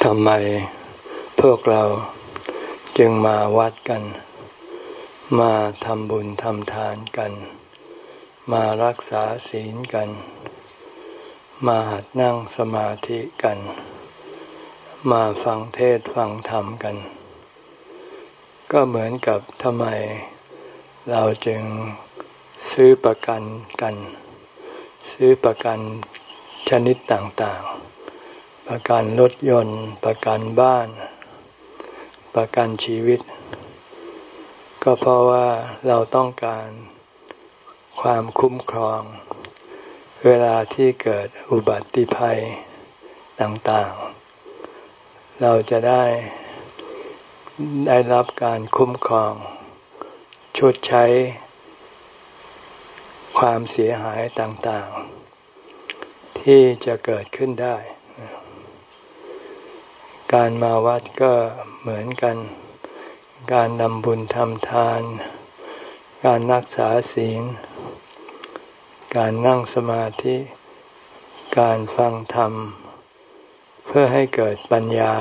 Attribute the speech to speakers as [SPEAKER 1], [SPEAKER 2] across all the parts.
[SPEAKER 1] ทำไมพวกเราจึงมาวัดกัน มาทำบุญทำทานกัน มารักษาศีลกัน มาหัดนั่งสมาธิกัน มาฟังเทศฟังธรรมกัน ก็เหมือนกับทำไมเราจึงซื้อประกันกัน ซื้อประกันชนิดต่างๆ ประกันรถยนต์ ประกันบ้าน ประกันชีวิต ก็เพราะว่าเราต้องการความคุ้มครอง เวลาที่เกิดอุบัติภัยต่างๆ เราจะได้ได้รับการคุ้มครองชดใช้ ความเสียหายต่างๆ ที่จะเกิดขึ้นได้ การมาวัดก็เหมือนกัน การนำบุญทำทาน การรักษาศีล การนั่งสมาธิ การฟังธรรม เพื่อให้เกิดปัญญา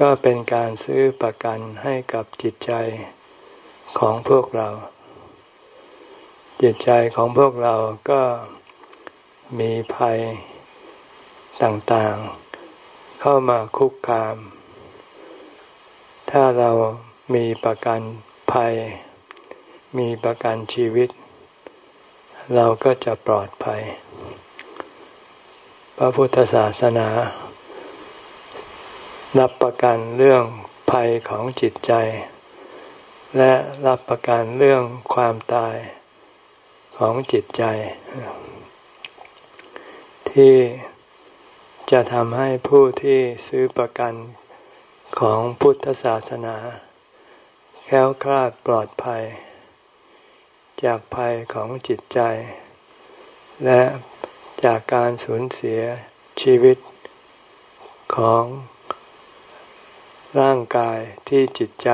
[SPEAKER 1] ก็เป็นการซื้อประกันให้กับจิตใจของพวกเรา จิตใจของพวกเราก็มีภัยต่างๆ เข้ามาคุกคาม ถ้าเรามีประกันภัย มีประกันชีวิต เราก็จะปลอดภัย พระพุทธศาสนา รับประกันเรื่องภัยของจิตใจ และรับประกันเรื่องความตายของจิตใจ ที่ จะทำให้ผู้ที่ซื้อประกันของพุทธศาสนา แค้วคลาดปลอดภัย จากภัยของจิตใจ และจากการสูญเสียชีวิตของร่างกายที่จิตใจ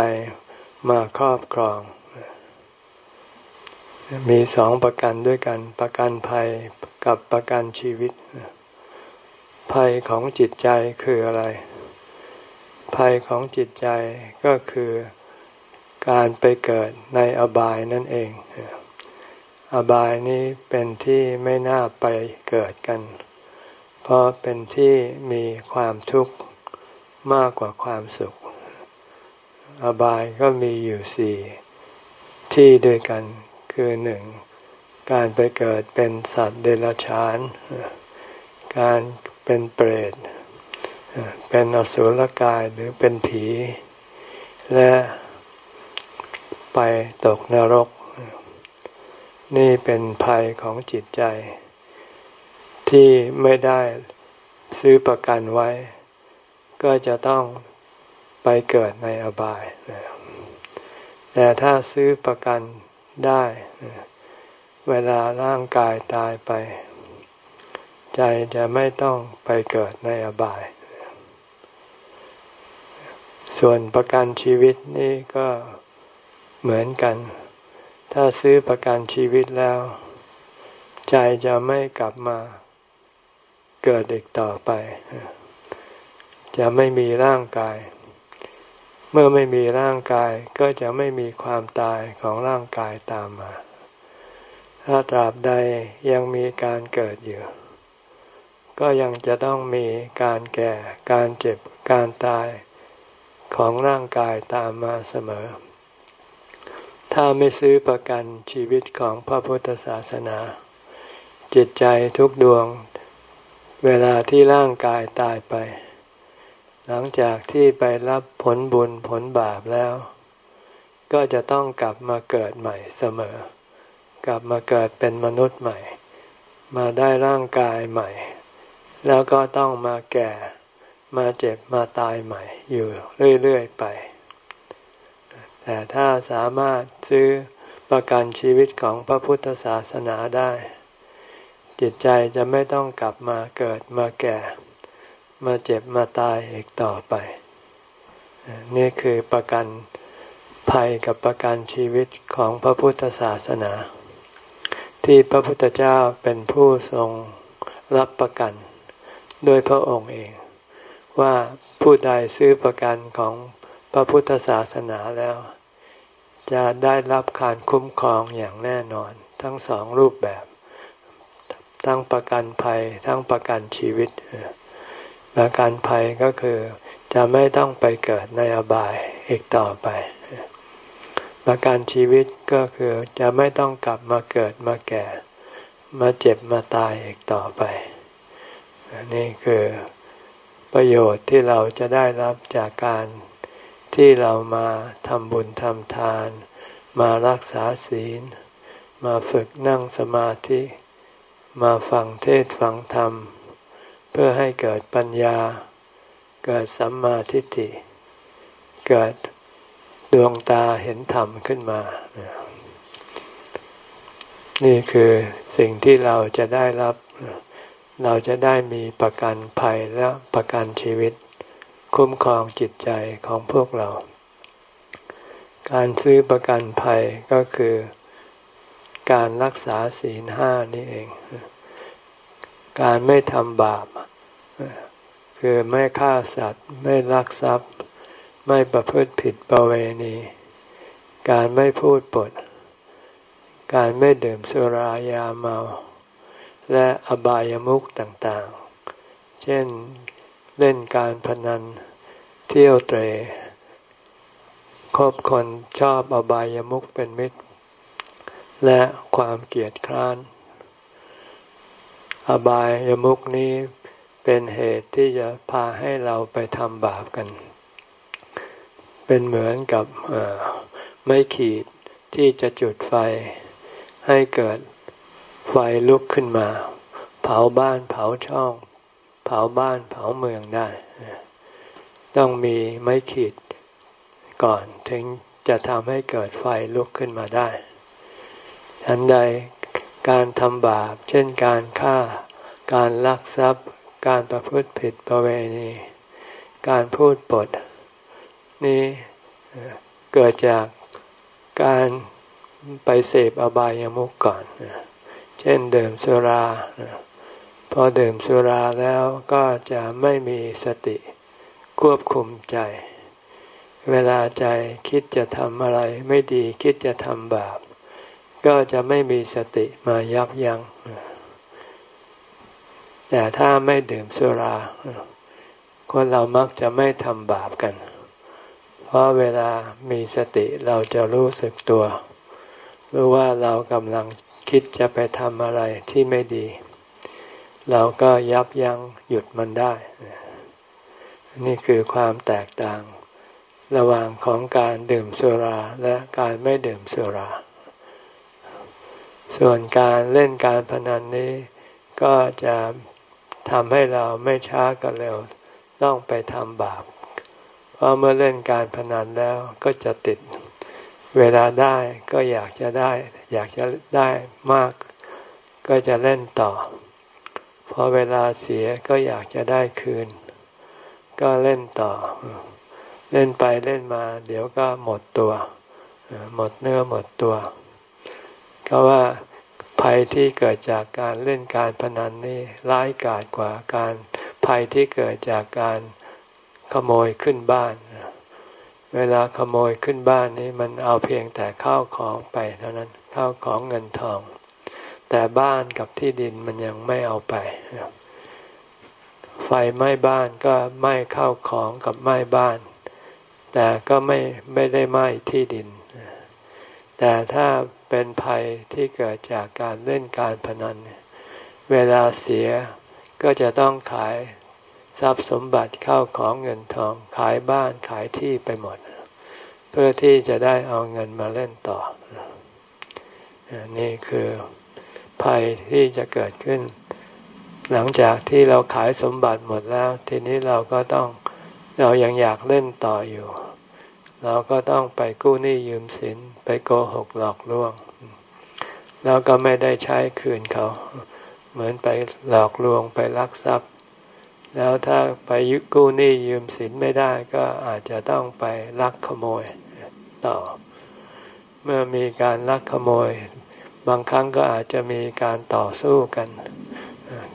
[SPEAKER 1] มาครอบครอง มีสองประกันด้วยกันประกันภัยกับประกันชีวิต ภัยของจิตใจคืออะไร ภัยของจิตใจก็คือการไปเกิดในอบายนั่นเอง อบายนี้เป็นที่ไม่น่าไปเกิดกัน เพราะเป็นที่มีความทุกข์มากกว่าความสุข อบายก็มีอยู่สี่ที่ด้วยกันคือหนึ่งการไปเกิดเป็นสัตว์เดรัจฉาน การเป็นเปรต เป็นอสุรกายหรือเป็นผี และไปตกนรก นี่เป็นภัยของจิตใจ ที่ไม่ได้ซื้อประกันไว้ ก็จะต้องไปเกิดในอบาย แต่ถ้าซื้อประกันได้ เวลาร่างกายตายไป ใจจะไม่ต้องไปเกิดในอบาย ส่วนประกันชีวิตนี่ก็เหมือนกัน ถ้าซื้อประกันชีวิตแล้ว ใจจะไม่กลับมาเกิดอีกต่อไป จะไม่มีร่างกาย เมื่อไม่มีร่างกายก็จะไม่มีความตายของร่างกายตามมาถ้าตราบใดยังมีการเกิดอยู่ ก็ยังจะต้องมีการแก่ การเจ็บ การตายของร่างกายตามมาเสมอ ถ้าไม่ซื้อประกันชีวิตของพระพุทธศาสนา จิตใจทุกดวง เวลาที่ร่างกายตายไป หลังจากที่ไปรับผลบุญผลบาปแล้ว ก็จะต้องกลับมาเกิดใหม่เสมอ กลับมาเกิดเป็นมนุษย์ใหม่ มาได้ร่างกายใหม่ แล้วก็ต้องมาแก่ มาเจ็บมาตายใหม่ อยู่เรื่อยๆไป แต่ถ้าสามารถซื้อประกันชีวิตของพระพุทธศาสนาได้ จิตใจจะไม่ต้องกลับมาเกิดมาแก่ มาเจ็บมาตายอีกต่อไป นี่คือประกันภัยกับประกันชีวิตของพระพุทธศาสนา ที่พระพุทธเจ้าเป็นผู้ทรงรับประกัน โดยพระองค์เอง ว่าผู้ใดซื้อประกันของพระพุทธศาสนาแล้ว จะได้รับการคุ้มครองอย่างแน่นอน ทั้งสองรูปแบบ ทั้งประกันภัย ทั้งประกันชีวิต ประกันภัยก็คือจะไม่ต้องไปเกิดในอบายอีกต่อไป ประกันชีวิตก็คือจะไม่ต้องกลับมาเกิดมาแก่ มาเจ็บมาตายอีกต่อไป นี่คือประโยชน์ที่เราจะได้รับจากการที่เรามาทำบุญทำทาน มารักษาศีล มาฝึกนั่งสมาธิ มาฟังเทศฟังธรรม เพื่อให้เกิดปัญญา เกิดสัมมาทิฏฐิ เกิดดวงตาเห็นธรรมขึ้นมา นี่คือสิ่งที่เราจะได้รับ เราจะได้มีประกันภัยและประกันชีวิต คุ้มครองจิตใจของพวกเรา การซื้อประกันภัยก็คือการรักษาศีลห้านี่เอง การไม่ทำบาป คือไม่ฆ่าสัตว์ ไม่ลักทรัพย์ ไม่ประพฤติผิดประเวณี การไม่พูดปด การไม่ดื่มสุรายาเมา และอบายามุขต่างๆ เช่นเล่นการพนัน เที่ยวเตรคบคนชอบอบายามุขเป็นมิตร และความเกลียดคร้าน อบายามุขนี้เป็นเหตุที่จะพาให้เราไปทำบาปกัน เป็นเหมือนกับไม่ขีดที่จะจุดไฟให้เกิด ไฟลุกขึ้นมา เผาบ้านเผาช่อง เผาบ้านเผาเมืองได้ ต้องมีไม้ขีดก่อนถึงจะทำให้เกิดไฟลุกขึ้นมาได้ฉันใดการทำบาป เช่นการฆ่า การลักทรัพย์ การประพฤติผิดประเวณี การพูดปด นี้เกิดจากการไปเสพอบายามุกก่อนเช่นดื่มสุรา พอดื่มสุราแล้วก็จะไม่มีสติควบคุมใจ เวลาใจคิดจะทำอะไรไม่ดีคิดจะทำบาป ก็จะไม่มีสติมายับยัง้งแต่ถ้าไม่ดื่มสุรา คนเรามักจะไม่ทำบาปกัน เพราะเวลามีสติเราจะรู้สึกตัว รู้ว่าเรากำลัง คิดจะไปทำอะไรที่ไม่ดี เราก็ยับยั้งหยุดมันได้ นี่คือความแตกต่าง ระหว่างของการดื่มสุราและการไม่ดื่มสุรา ส่วนการเล่นการพนันนี้ก็จะทำให้เราไม่ช้าก็เร็วต้องไปทำบาป เพราะเมื่อเล่นการพนันแล้วก็จะติด เวลาได้ก็อยากจะได้ อยากจะได้มาก ก็จะเล่นต่อ พอเวลาเสียก็อยากจะได้คืน ก็เล่นต่อ เล่นไปเล่นมา เดี๋ยวก็หมดตัว หมดเนื้อหมดตัว ก็ว่าภัยที่เกิดจากการเล่นการพนันนี่ร้ายกาจกว่าการภัยที่เกิดจากการขโมยขึ้นบ้านเเวลาขโมยขึ้นบ้านนี้มันเอาเพียงแต่ข้าวของไปเท่านั้นข้าวของเงินทอง แต่บ้านกับที่ดินมันยังไม่เอาไปไฟไหม้บ้านก็ไหม้ข้าวของกับไหม้บ้าน แต่ก็ไม่ไม่ได้ไหม้ที่ดิน แต่ถ้าเป็นภัยที่เกิดจากการเล่นการพนัน เวลาเสียก็จะต้องขาย ทรัพย์สมบัติเข้าของเงินทองขายบ้านขายที่ไปหมด เพื่อที่จะได้เอาเงินมาเล่นต่อ นี่คือภัยที่จะเกิดขึ้น หลังจากที่เราขายสมบัติหมดแล้ว ทีนี้เราก็ต้องเรายังอยากเล่นต่ออยู่ เราก็ต้องไปกู้หนี้ยืมสิน ไปโกหกหลอกลวง แล้วก็ไม่ได้ใช้คืนเขา เหมือนไปหลอกลวงไปลักทรัพย์ แล้วถ้าไปยึกู้หนี้ยืมสินไม่ได้ก็อาจจะต้องไปลักขโมยต่อ เมื่อมีการลักขโมย บางครั้งก็อาจจะมีการต่อสู้กัน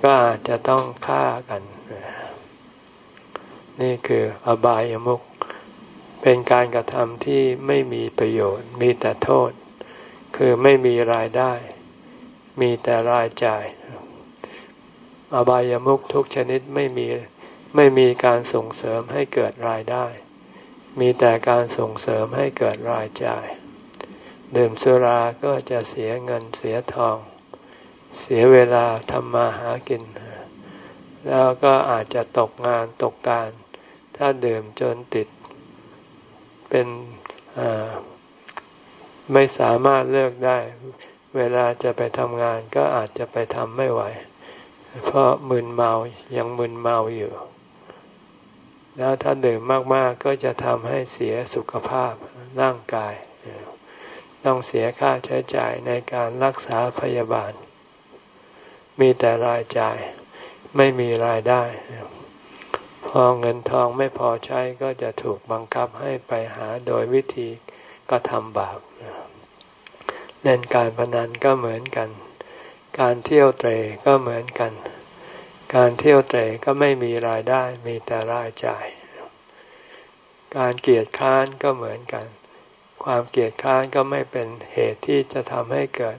[SPEAKER 1] ก็อาจจะต้องฆ่ากัน นี่คืออบายามุขเป็นการกระทำที่ไม่มีประโยชน์ มีแต่โทษ คือไม่มีรายได้ มีแต่รายจ่าย อบายามุขทุกชนิดไม่มีไม่มีการส่งเสริมให้เกิดรายได้ มีแต่การส่งเสริมให้เกิดรายจ่ายดื่มสุราก็จะเสียเงินเสียทอง เสียเวลาทำมาหากิน แล้วก็อาจจะตกงานตกการ ถ้าดื่มจนติด เป็นไม่สามารถเลิกได้ เวลาจะไปทำงานก็อาจจะไปทำไม่ไหว เพราะมึนเมายังมึนเมาอยู่ แล้วถ้าดื่มมากๆก็จะทำให้เสียสุขภาพร่างกาย ต้องเสียค่าใช้จ่ายในการรักษาพยาบาล มีแต่รายจ่ายไม่มีรายได้ พอเงินทองไม่พอใช้ก็จะถูกบังคับให้ไปหาโดยวิธีกระทำบาปเล่นการพนันก็เหมือนกัน การเที่ยวเตรก็เหมือนกัน การเที่ยวเตรก็ไม่มีรายได้มีแต่รายจ่าย การเกียดค้านก็เหมือนกัน ความเกียดค้านก็ไม่เป็นเหตุที่จะทำให้เกิด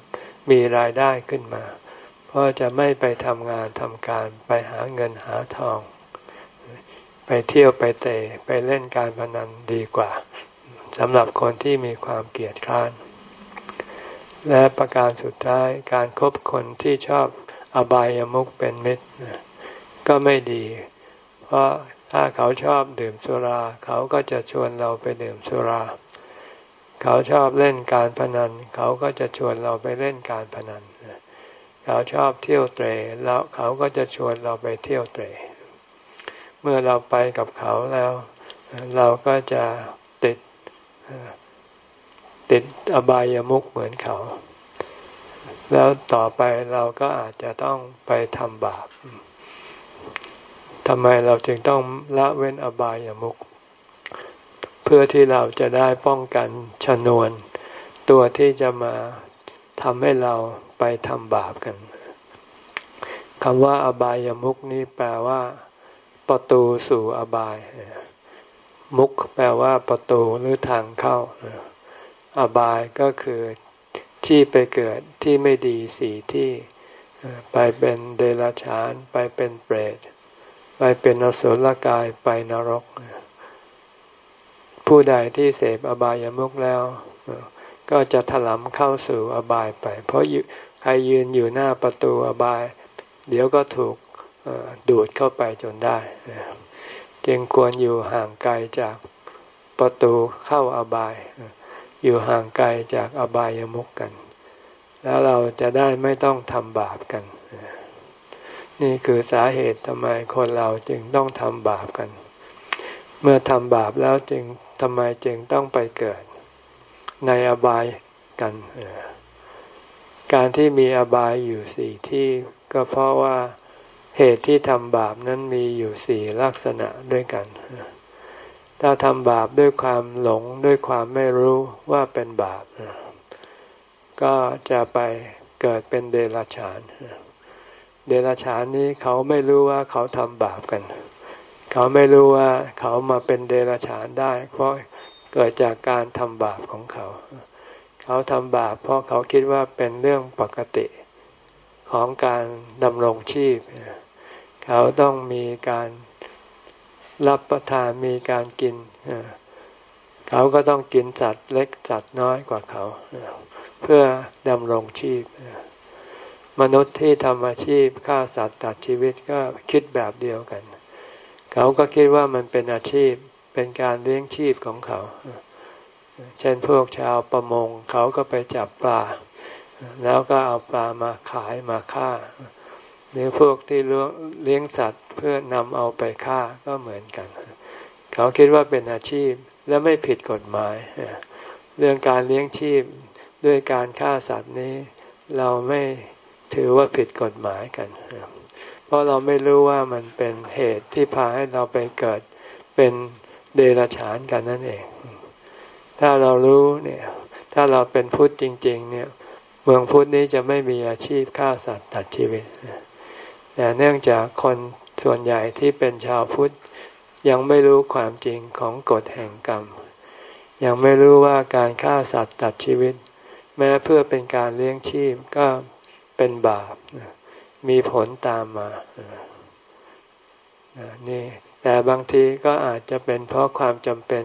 [SPEAKER 1] มีรายได้ขึ้นมา เพราะจะไม่ไปทำงานทำการไปหาเงินหาทอง ไปเที่ยวไปเตะไปเล่นการพนันดีกว่าสำหรับคนที่มีความเกลียดคร้าน และประการสุดท้ายการครบคนที่ชอบอบายามุขเป็นมิตรก็ไม่ดี เพราะถ้าเขาชอบดื่มสุรา เขาก็จะชวนเราไปดื่มสุรา เขาชอบเล่นการพนัน เขาก็จะชวนเราไปเล่นการพนันเขาชอบเที่ยวเตะแล้วเขาก็จะชวนเราไปเที่ยวเตะเมื่อเราไปกับเขาแล้ว เราก็จะติด ติดอบายามุขเหมือนเขา แล้วต่อไปเราก็อาจจะต้องไปทำบาปทำไมเราจึงต้องละเว้นอบายามุขเพื่อที่เราจะได้ป้องกันชนวน ตัวที่จะมาทำให้เราไปทำบาปกันคำว่าอบายามุขนี้แปลว่า ประตูสู่อบาย มุกแปลว่าประตูหรือทางเข้า อบายก็คือที่ไปเกิดที่ไม่ดีสี่ที่ไปเป็นเดรัจฉาน ไปเป็นเปรต ไปเป็นอสุรกายไปนรก ผู้ใดที่เสพอบายามุกแล้ว ก็จะถลำเข้าสู่อบายไป เพราะใครยืนอยู่หน้าประตูอบาย เดี๋ยวก็ถูกดูดเข้าไปจนได้ จึงควรอยู่ห่างไกลจากประตูเข้าอบาย อยู่ห่างไกลจากอบายมุกกัน แล้วเราจะได้ไม่ต้องทำบาปกัน นี่คือสาเหตุทำไมคนเราจึงต้องทำบาปกัน เมื่อทำบาปแล้วจึงทำไมจึงต้องไปเกิด ในอบายกันการที่มีอบายอยู่สี่ที่ก็เพราะว่าเหตุที่ทำบาปนั้นมีอยู่สี่ลักษณะด้วยกัน ถ้าทำบาปด้วยความหลงด้วยความไม่รู้ว่าเป็นบาป ก็จะไปเกิดเป็นเดรัจฉาน เดรัจฉานนี้เขาไม่รู้ว่าเขาทำบาปกัน เขาไม่รู้ว่าเขามาเป็นเดรัจฉานได้ เพราะเกิดจากการทำบาปของเขา เขาทำบาปเพราะเขาคิดว่าเป็นเรื่องปกติของการดำรงชีพ เขาต้องมีการ รับประทานมีการกิน เขาก็ต้องกินสัตว์เล็กสัตว์น้อยกว่าเขา เพื่อดำรงชีพ มนุษย์ที่ทำอาชีพฆ่าสัตว์ตัดชีวิตก็คิดแบบเดียวกัน เขาก็คิดว่ามันเป็นอาชีพเป็นการเลี้ยงชีพของเขา เช่นพวกชาวประมงเขาก็ไปจับปลา แล้วก็เอาปลามาขายมาฆ่า หรือพวกที่เลี้ยงสัตว์เพื่อนำเอาไปฆ่าก็เหมือนกัน เขาคิดว่าเป็นอาชีพและไม่ผิดกฎหมาย เรื่องการเลี้ยงชีพด้วยการฆ่าสัตว์นี้ เราไม่ถือว่าผิดกฎหมายกัน เพราะเราไม่รู้ว่ามันเป็นเหตุที่พาให้เราไปเกิดเป็นเดรัจฉานกันนั่นเอง ถ้าเรารู้เนี่ย ถ้าเราเป็นพุทธจริง ๆ เนี่ย เมืองพุทธนี้จะไม่มีอาชีพฆ่าสัตว์ตัดชีวิต แต่เนื่องจากคนส่วนใหญ่ที่เป็นชาวพุทธยังไม่รู้ความจริงของกฎแห่งกรรม ยังไม่รู้ว่าการฆ่าสัตว์ตัดชีวิต แม้เพื่อเป็นการเลี้ยงชีพก็เป็นบาป มีผลตามมานี่แต่บางทีก็อาจจะเป็นเพราะความจำเป็น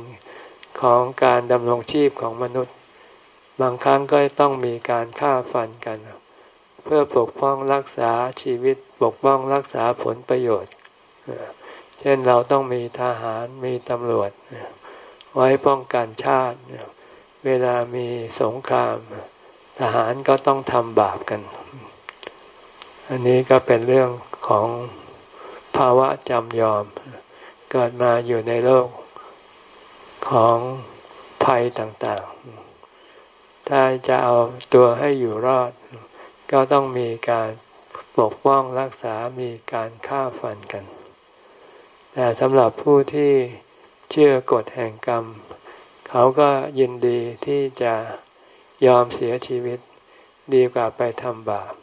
[SPEAKER 1] ของการดำรงชีพของมนุษย์ บางครั้งก็ต้องมีการฆ่าฟันกัน เพื่อปกป้องรักษาชีวิตปกป้องรักษาผลประโยชน์ เช่นเราต้องมีทหารมีตำรวจ ไว้ป้องกันชาติ เวลามีสงคราม ทหารก็ต้องทำบาปกัน อันนี้ก็เป็นเรื่องของภาวะจำยอม เกิดมาอยู่ในโลกของภัยต่างๆ ถ้าจะเอาตัวให้อยู่รอด ก็ต้องมีการปกป้องรักษามีการฆ่าฟันกัน แต่สำหรับผู้ที่เชื่อกฎแห่งกรรม เขาก็ยินดีที่จะยอมเสียชีวิตดีกว่าไปทำบาป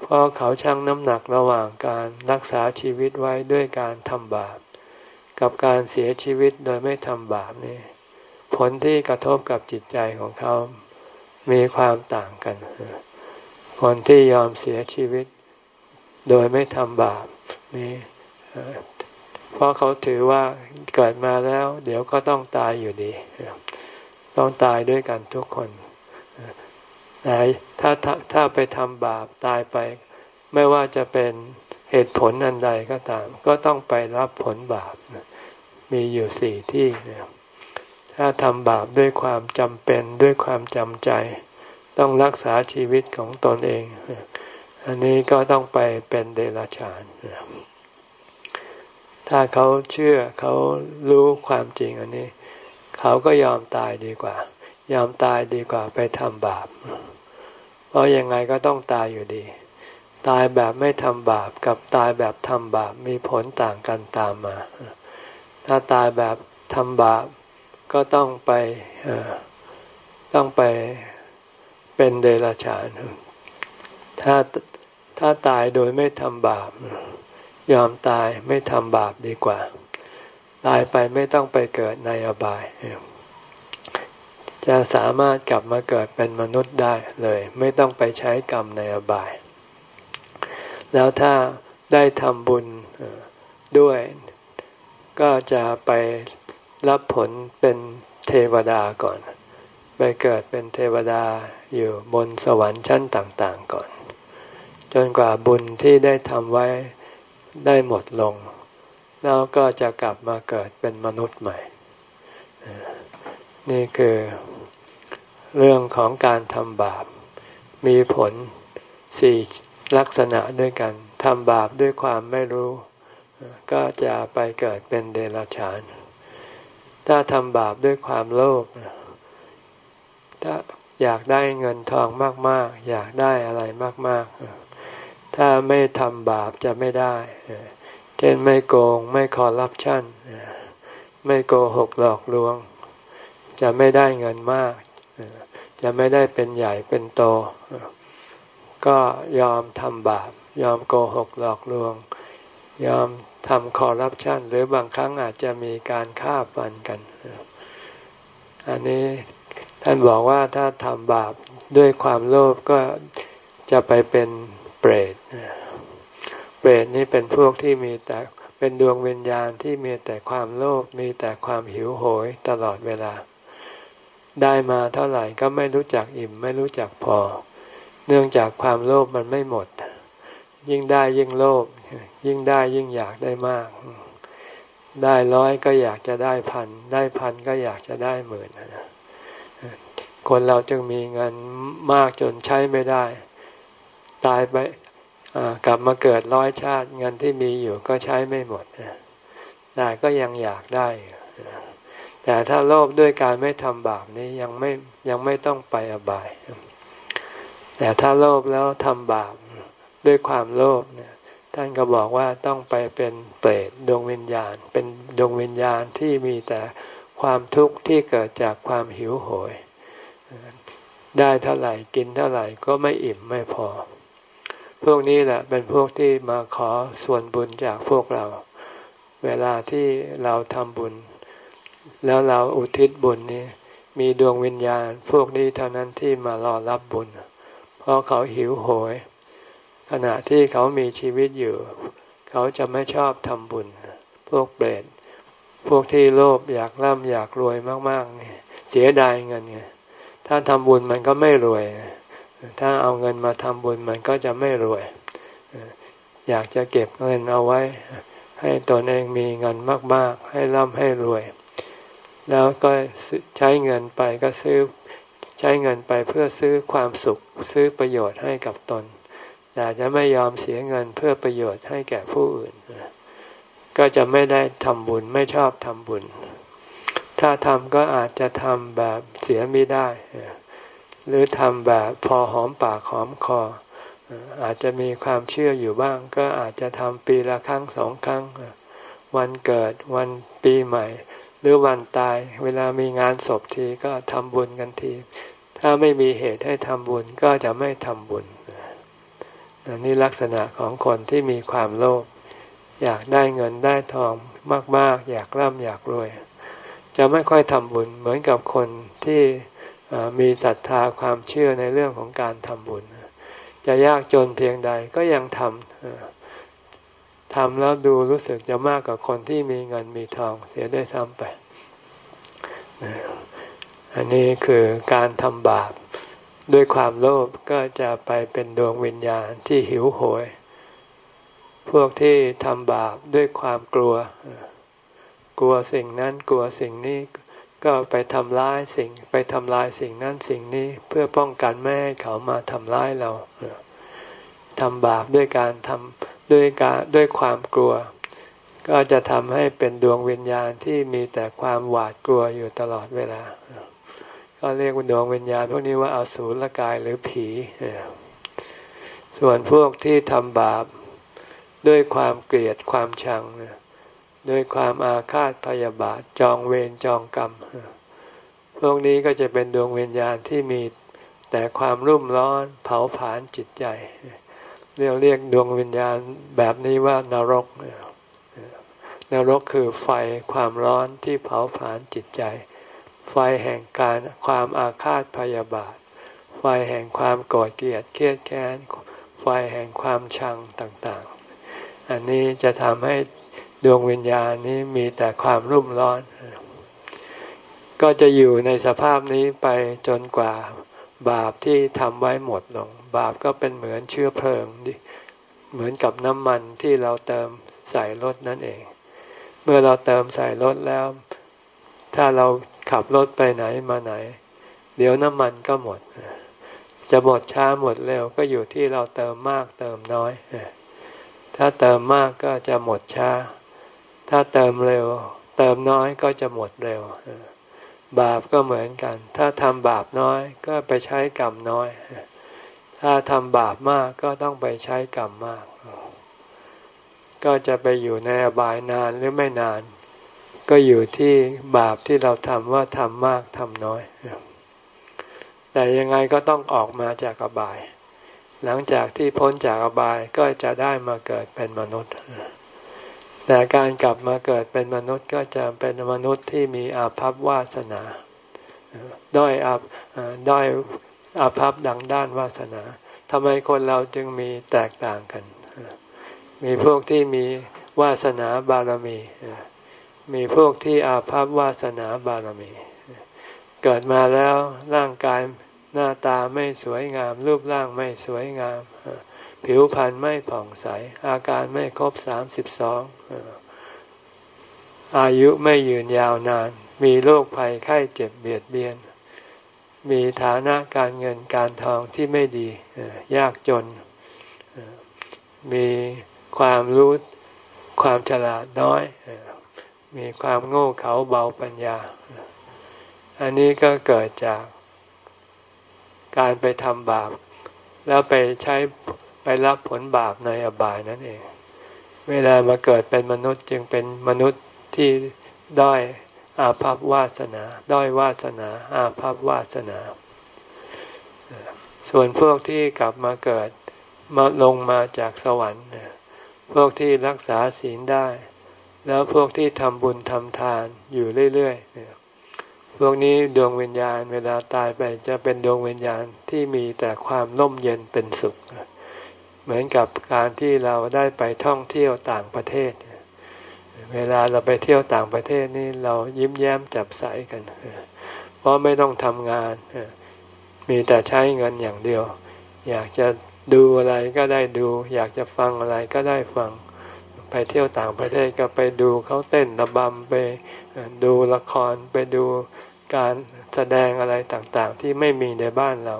[SPEAKER 1] เพราะเขาชั่งน้ำหนักระหว่างการรักษาชีวิตไว้ด้วยการทำบาป กับการเสียชีวิตโดยไม่ทำบาปนี่ผลที่กระทบกับจิตใจของเขา มีความต่างกัน คนที่ยอมเสียชีวิต โดยไม่ทำบาปนี่เพราะเขาถือว่าเกิดมาแล้ว เดี๋ยวก็ต้องตายอยู่ดี ต้องตายด้วยกันทุกคนแต่ถ้าถ้าไปทำบาปตายไป ไม่ว่าจะเป็นเหตุผลอันใดก็ตาม ก็ต้องไปรับผลบาป มีอยู่สี่ที่ ถ้าทำบาปด้วยความจำเป็นด้วยความจำใจ ต้องรักษาชีวิตของตนเอง อันนี้ก็ต้องไปเป็นเดรัจฉาน ถ้าเขาเชื่อเขารู้ความจริงอันนี้ เขาก็ยอมตายดีกว่า ยอมตายดีกว่าไปทำบาป เพราะยังไงก็ต้องตายอยู่ดี ตายแบบไม่ทำบาปกับตายแบบทำบาปมีผลต่างกันตามมา ถ้าตายแบบทำบาปก็ต้องไปต้องไป เป็นเดรัจฉาน ถ้าถ้าตายโดยไม่ทำบาป ยอมตายไม่ทำบาปดีกว่า ตายไปไม่ต้องไปเกิดในอบาย จะสามารถกลับมาเกิดเป็นมนุษย์ได้เลย ไม่ต้องไปใช้กรรมในอบาย แล้วถ้าได้ทำบุญด้วยก็จะไปรับผลเป็นเทวดาก่อน ไปเกิดเป็นเทวดาอยู่บนสวรรค์ชั้นต่างๆก่อน จนกว่าบุญที่ได้ทำไว้ได้หมดลง แล้วก็จะกลับมาเกิดเป็นมนุษย์ใหม่ นี่คือเรื่องของการทำบาป มีผลสี่ลักษณะด้วยกันทำบาปด้วยความไม่รู้ ก็จะไปเกิดเป็นเดรัจฉาน ถ้าทำบาปด้วยความโลภ ถ้าอยากได้เงินทองมาก ๆ อยากได้อะไรมาก ๆ ถ้าไม่ทำบาปจะไม่ได้ เช่นไม่โกงไม่คอร์รัปชันไม่โกหกหลอกลวง จะไม่ได้เงินมาก จะไม่ได้เป็นใหญ่เป็นโต ก็ยอมทำบาป ยอมโกหกหลอกลวง ยอมทำคอร์รัปชันหรือบางครั้งอาจจะมีการฆ่าฟันกัน อันนี้ ท่านบอกว่าถ้าทำบาปด้วยความโลภก็จะไปเป็นเปรตเปรตนี่เป็นพวกที่มีแต่เป็นดวงวิญญาณที่มีแต่ความโลภมีแต่ความหิวโหยตลอดเวลา ได้มาเท่าไหร่ก็ไม่รู้จักอิ่มไม่รู้จักพอ เนื่องจากความโลภมันไม่หมด ยิ่งได้ยิ่งโลภยิ่งได้ยิ่งอยากได้มาก ได้ร้อยก็อยากจะได้พัน ได้พันก็อยากจะได้หมื่น คนเราจึงมีเงินมากจนใช้ไม่ได้ ตายไปกลับมาเกิดร้อยชาติ เงินที่มีอยู่ก็ใช้ไม่หมดแต่ก็ยังอยากได้ แต่ถ้าโลภด้วยการไม่ทำบาปนี้ยังไม่ยังไม่ต้องไปอบาย แต่ถ้าโลภแล้วทำบาปด้วยความโลภเนี่ยท่านก็บอกว่าต้องไปเป็นเปรตดวงวิญญาณ เป็นดวงวิญญาณที่มีแต่ความทุกข์ที่เกิดจากความหิวโหย ได้เท่าไหร่กินเท่าไหร่ก็ไม่อิ่มไม่พอ พวกนี้แหละเป็นพวกที่มาขอส่วนบุญจากพวกเรา เวลาที่เราทำบุญ แล้วเราอุทิศบุญนี้ มีดวงวิญญาณ พวกนี้เท่านั้นที่มารอรับบุญ เพราะเขาหิวโหย ขณะที่เขามีชีวิตอยู่ เขาจะไม่ชอบทำบุญ พวกเปรตพวกที่โลภอยากร่ำอยากรวยมากๆเนี่ยเสียดายเงินไง ถ้าทำบุญมันก็ไม่รวย ถ้าเอาเงินมาทำบุญมันก็จะไม่รวย อยากจะเก็บเงินเอาไว้ ให้ตนเองมีเงินมาก ๆ ให้ร่ำให้รวย แล้วก็ใช้เงินไปก็ซื้อใช้เงินไปเพื่อซื้อความสุข ซื้อประโยชน์ให้กับตนแต่จะไม่ยอมเสียเงินเพื่อประโยชน์ให้แก่ผู้อื่น ก็จะไม่ได้ทำบุญไม่ชอบทำบุญ ถ้าทำก็อาจจะทำแบบเสียไม่ได้ หรือทำแบบพอหอมปากหอมคอ อาจจะมีความเชื่ออยู่บ้าง ก็อาจจะทำปีละครั้งสองครั้ง วันเกิดวันปีใหม่ หรือวันตาย เวลามีงานศพทีก็ทำบุญกันที ถ้าไม่มีเหตุให้ทำบุญก็จะไม่ทำบุญนี่ลักษณะของคนที่มีความโลภอยากได้เงินได้ทองมาก ๆ อยากร่ำอยากรวย จะไม่ค่อยทำบุญเหมือนกับคนที่มีศรัทธาความเชื่อในเรื่องของการทำบุญ จะยากจนเพียงใดก็ยังทำทำแล้วดูรู้สึกจะมากกว่าคนที่มีเงินมีทองเสียได้ซ้ำไป อันนี้คือการทำบาปด้วยความโลภก็จะไปเป็นดวงวิญญาณที่หิวโหย พวกที่ทำบาปด้วยความกลัว กลัวสิ่งนั้นกลัวสิ่งนี้ก็ไปทำร้ายสิ่ง ไปทำลายสิ่งนั้นสิ่งนี้เพื่อป้องกันไม่ให้เขามาทำร้ายเราทำบาปด้วยการทำด้วยการด้วยความกลัว ก็จะทำให้เป็นดวงวิญญาณที่มีแต่ความหวาดกลัวอยู่ตลอดเวลา ก็เรียกว่าดวงวิญญาณพวกนี้ว่าอาสูรกายหรือผี ส่วนพวกที่ทำบาปด้วยความเกลียดความชังเนี่ย ด้วยความอาฆาตพยาบาทจองเวรจองกรรม พวกนี้ก็จะเป็นดวงวิญญาณที่มีแต่ความรุ่มร้อนเผาผลาญจิตใจเรียกเรียกดวงวิญญาณแบบนี้ว่านรกนรกคือไฟความร้อนที่เผาผลาญจิตใจ ไฟแห่งการความอาฆาตพยาบาท ไฟแห่งความโกรธเกลียดเครียดแค้นไฟแห่งความชังต่างๆ อันนี้จะทำให้ ดวงวิญญาณนี้มีแต่ความรุ่มร้อน ก็จะอยู่ในสภาพนี้ไปจนกว่าบาปที่ทำไว้หมดลง บาปก็เป็นเหมือนเชื้อเพลิงเหมือนกับน้ำมันที่เราเติมใส่รถนั่นเอง เมื่อเราเติมใส่รถแล้ว ถ้าเราขับรถไปไหนมาไหน เดี๋ยวน้ำมันก็หมด จะหมดช้าหมดเร็วก็อยู่ที่เราเติมมากเติมน้อย ถ้าเติมมากก็จะหมดช้า ถ้าเติมเร็ว เติมน้อยก็จะหมดเร็ว บาปก็เหมือนกัน ถ้าทำบาปน้อยก็ไปใช้กรรมน้อย ถ้าทำบาปมากก็ต้องไปใช้กรรมมาก ก็จะไปอยู่ในอบายนานหรือไม่นาน ก็อยู่ที่บาปที่เราทำว่าทำมากทำน้อย แต่ยังไงก็ต้องออกมาจากอบาย หลังจากที่พ้นจากอบายก็จะได้มาเกิดเป็นมนุษย์ แต่การกลับมาเกิดเป็นมนุษย์ก็จะเป็นมนุษย์ที่มีอาภัพวาสนา ด้อยอาด้อยอาภัพดังด้านวาสนาทำไมคนเราจึงมีแตกต่างกัน มีพวกที่มีวาสนาบารมี มีพวกที่อาภัพวาสนาบารมี เกิดมาแล้วร่างกายหน้าตาไม่สวยงาม รูปร่างไม่สวยงาม ผิวพรรณไม่ผ่องใส อาการไม่ครบสามสิบสองอายุไม่ยืนยาวนาน มีโรคภัยไข้เจ็บเบียดเบียน มีฐานะการเงินการทองที่ไม่ดียากจน มีความรู้ความฉลาดน้อย มีความโง่เขลาเบาปัญญา อันนี้ก็เกิดจากการไปทำบาป แล้วไปใช้ ไปรับผลบาปในอบายนั่นเอง เวลามาเกิดเป็นมนุษย์จึงเป็นมนุษย์ที่ด้อยอาภัพวาสนา ด้อยวาสนา อาภัพวาสนา ส่วนพวกที่กลับมาเกิดมาลงมาจากสวรรค์ พวกที่รักษาศีลได้ แล้วพวกที่ทำบุญทำทานอยู่เรื่อยๆ พวกนี้ดวงวิญญาณเวลาตายไปจะเป็นดวงวิญญาณที่มีแต่ความร่มเย็นเป็นสุข เหมือนกับการที่เราได้ไปท่องเที่ยวต่างประเทศ เวลาเราไปเที่ยวต่างประเทศนี่เรายิ้มแย้มจับใสกัน เพราะไม่ต้องทำงาน มีแต่ใช้เงินอย่างเดียว อยากจะดูอะไรก็ได้ดู อยากจะฟังอะไรก็ได้ฟัง ไปเที่ยวต่างประเทศก็ไปดูเขาเต้นระบำไปดูละครไปดูการแสดงอะไรต่างๆ ที่ไม่มีในบ้านเรา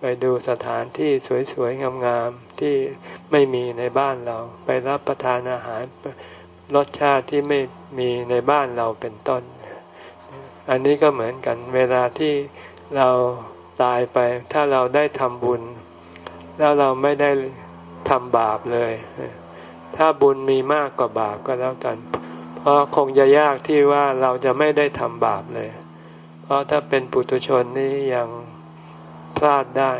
[SPEAKER 1] ไปดูสถานที่สวยๆงามๆที่ไม่มีในบ้านเรา ไปรับประทานอาหารรสชาติที่ไม่มีในบ้านเราเป็นต้น อันนี้ก็เหมือนกัน เวลาที่เราตายไป ถ้าเราได้ทำบุญ แล้วเราไม่ได้ทำบาปเลย ถ้าบุญมีมากกว่าบาปก็แล้วกัน เพราะคงจะยากที่ว่าเราจะไม่ได้ทำบาปเลย เพราะถ้าเป็นปุถุชนนี้ยัง ลาดได้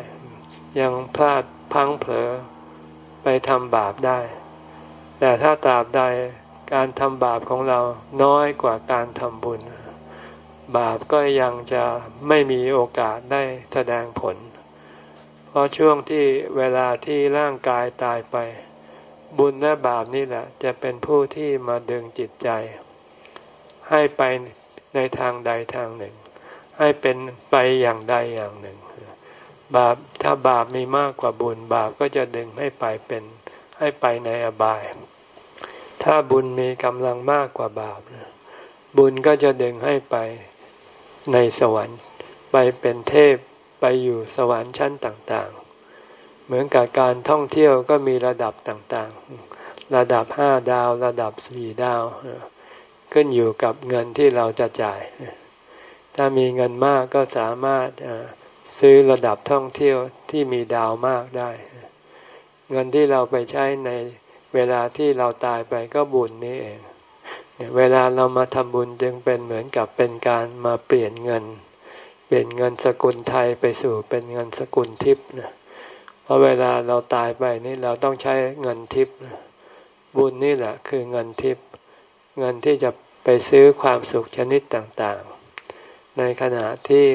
[SPEAKER 1] ยังพลาดพังเผลอไปทำบาปได้ แต่ถ้าตราบใดการทำบาปของเราน้อยกว่าการทำบุญ บาปก็ยังจะไม่มีโอกาสได้แสดงผล เพราะช่วงที่เวลาที่ร่างกายตายไป บุญและบาปนี่แหละ จะเป็นผู้ที่มาดึงจิตใจ ให้ไปในทางใดทางหนึ่ง ให้เป็นไปอย่างใดอย่างหนึ่ง บาปถ้าบาปมีมากกว่าบุญ บาปก็จะดึงให้ไปเป็นให้ไปในอบาย ถ้าบุญมีกำลังมากกว่าบาปบุญก็จะดึงให้ไปในสวรรค์ ไปเป็นเทพไปอยู่สวรรค์ชั้นต่างๆ เหมือนกับการท่องเที่ยวก็มีระดับต่างๆ ระดับห้าดาวระดับสี่ดาว ขึ้นอยู่กับเงินที่เราจะจ่าย ถ้ามีเงินมากก็สามารถ ซื้อระดับท่องเที่ยวที่มีดาวมากได้ เงินที่เราไปใช้ในเวลาที่เราตายไปก็บุญนี้เองเวลาเรามาทำบุญจึงเป็นเหมือนกับเป็นการมาเปลี่ยนเงิน เปลี่ยนเงินสกุลไทยไปสู่เป็นเงินสกุลทิพย์นะเพราะเวลาเราตายไปนี่เราต้องใช้เงินทิพย์บุญนี่แหละคือเงินทิพย์เงินที่จะไปซื้อความสุขชนิดต่างๆ ในขณะที่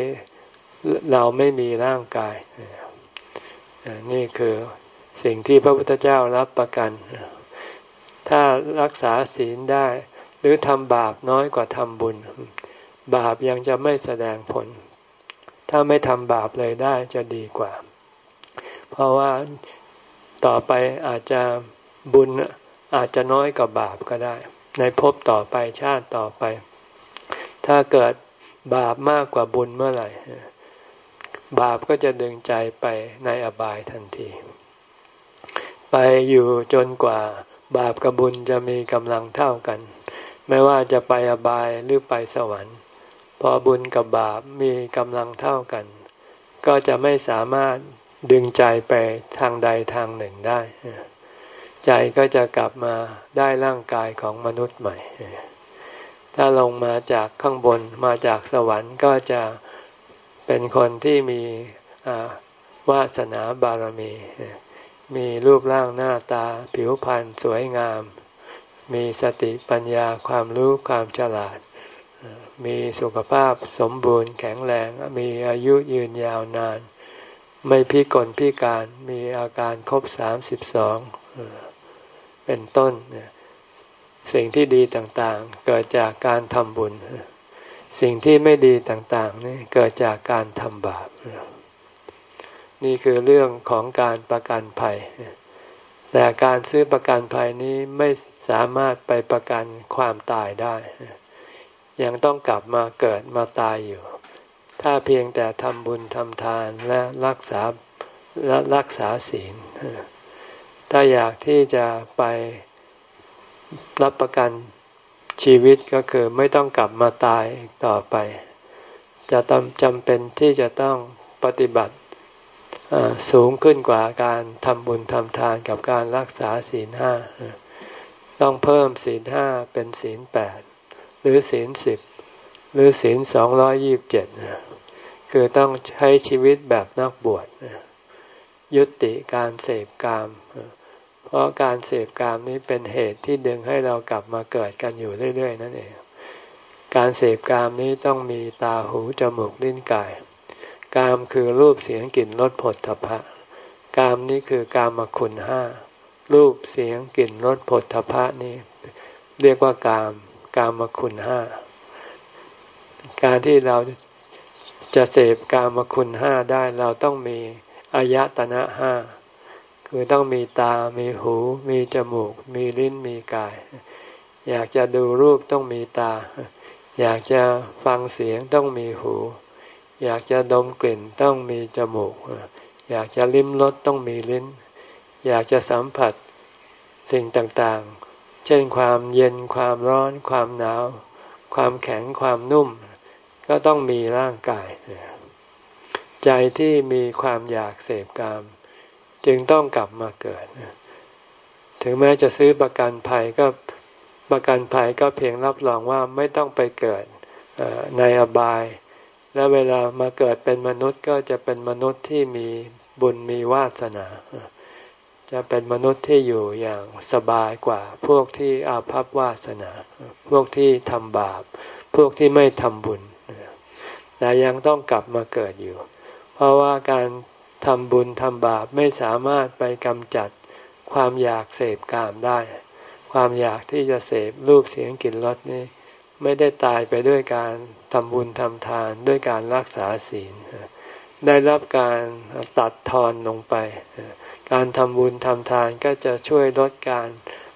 [SPEAKER 1] เราไม่มีร่างกาย นี่คือสิ่งที่พระพุทธเจ้ารับประกัน ถ้ารักษาศีลได้ หรือทำบาปน้อยกว่าทำบุญ บาปยังจะไม่แสดงผล ถ้าไม่ทำบาปเลยได้จะดีกว่า เพราะว่าต่อไปอาจจะบุญอาจจะน้อยกว่าบาปก็ได้ ในภพต่อไปชาติต่อไป ถ้าเกิดบาปมากกว่าบุญเมื่อไหร่ บาปก็จะดึงใจไปในอบายทันที ไปอยู่จนกว่า บาปกับบุญจะมีกำลังเท่ากัน ไม่ว่าจะไปอบายหรือไปสวรรค์ พอบุญกับบาปมีกำลังเท่ากัน ก็จะไม่สามารถดึงใจไปทางใดทางหนึ่งได้ ใจก็จะกลับมาได้ร่างกายของมนุษย์ใหม่ ถ้าลงมาจากข้างบนมาจากสวรรค์ก็จะ เป็นคนที่มีวาสนาบารมี มีรูปร่างหน้าตาผิวพรรณสวยงาม มีสติปัญญาความรู้ความฉลาด มีสุขภาพสมบูรณ์แข็งแรง มีอายุยืนยาวนาน ไม่พิกลพิการมีอาการครบสามสิบสองเป็นต้น สิ่งที่ดีต่างๆ เกิดจากการทำบุญ สิ่งที่ไม่ดีต่างๆนี่เกิดจากการทำบาป นี่คือเรื่องของการประกันภัย แต่การซื้อประกันภัยนี้ไม่สามารถไปประกันความตายได้ ยังต้องกลับมาเกิดมาตายอยู่ ถ้าเพียงแต่ทำบุญทำทานและรักษาและรักษาศีล ถ้าอยากที่จะไปรับประกัน ชีวิตก็คือไม่ต้องกลับมาตายต่อไป จะต้องจำเป็นที่จะต้องปฏิบัติสูงขึ้นกว่าการทำบุญทำทานกับการรักษาศีลห้าต้องเพิ่มศีลห้าเป็นศีลแปดหรือศีลสิบหรือศีลสองร้อยยี่บเจ็ดคือต้องใช้ชีวิตแบบนักบวชยุติการเสพกาม เพราะการเสพกามนี้เป็นเหตุที่ดึงให้เรากลับมาเกิดกันอยู่เรื่อย ๆ นั่นเอง การเสพกามนี้ต้องมีตาหูจมูกลิ้นกาย กามคือรูปเสียงกลิ่นรสผลทพะกามนี้คือกามคุณห้า รูปเสียงกลิ่นรสผลทพะนี้ เรียกว่ากาม กามคุณห้า การที่เราจะเสพกามคุณห้าได้เราต้องมีอายตนะห้า คือต้องมีตา มีหู มีจมูก มีลิ้น มีกาย อยากจะดูรูปต้องมีตา อยากจะฟังเสียงต้องมีหู อยากจะดมกลิ่นต้องมีจมูก อยากจะลิ้มรสต้องมีลิ้น อยากจะสัมผัสสิ่งต่างๆ เช่นความเย็น ความร้อน ความหนาว ความแข็ง ความนุ่ม ก็ต้องมีร่างกาย ใจที่มีความอยากเสพกาม จึงต้องกลับมาเกิด ถึงแม้จะซื้อประกันภัยก็ประกันภัยก็เพียงรับรองว่าไม่ต้องไปเกิดในอบาย และเวลามาเกิดเป็นมนุษย์ก็จะเป็นมนุษย์ที่มีบุญมีวาสนา จะเป็นมนุษย์ที่อยู่อย่างสบายกว่า พวกที่อาภัพวาสนา พวกที่ทำบาป พวกที่ไม่ทำบุญแต่ยังต้องกลับมาเกิดอยู่ เพราะว่าการ ทำบุญทำบาปไม่สามารถไปกำจัดความอยากเสพกามได้ ความอยากที่จะเสพรูปเสียงกลิ่นรสนี้ ไม่ได้ตายไปด้วยการทำบุญทำทานด้วยการรักษาศีล ได้รับการตัดทอนลงไป การทำบุญทำทานก็จะช่วยลดการ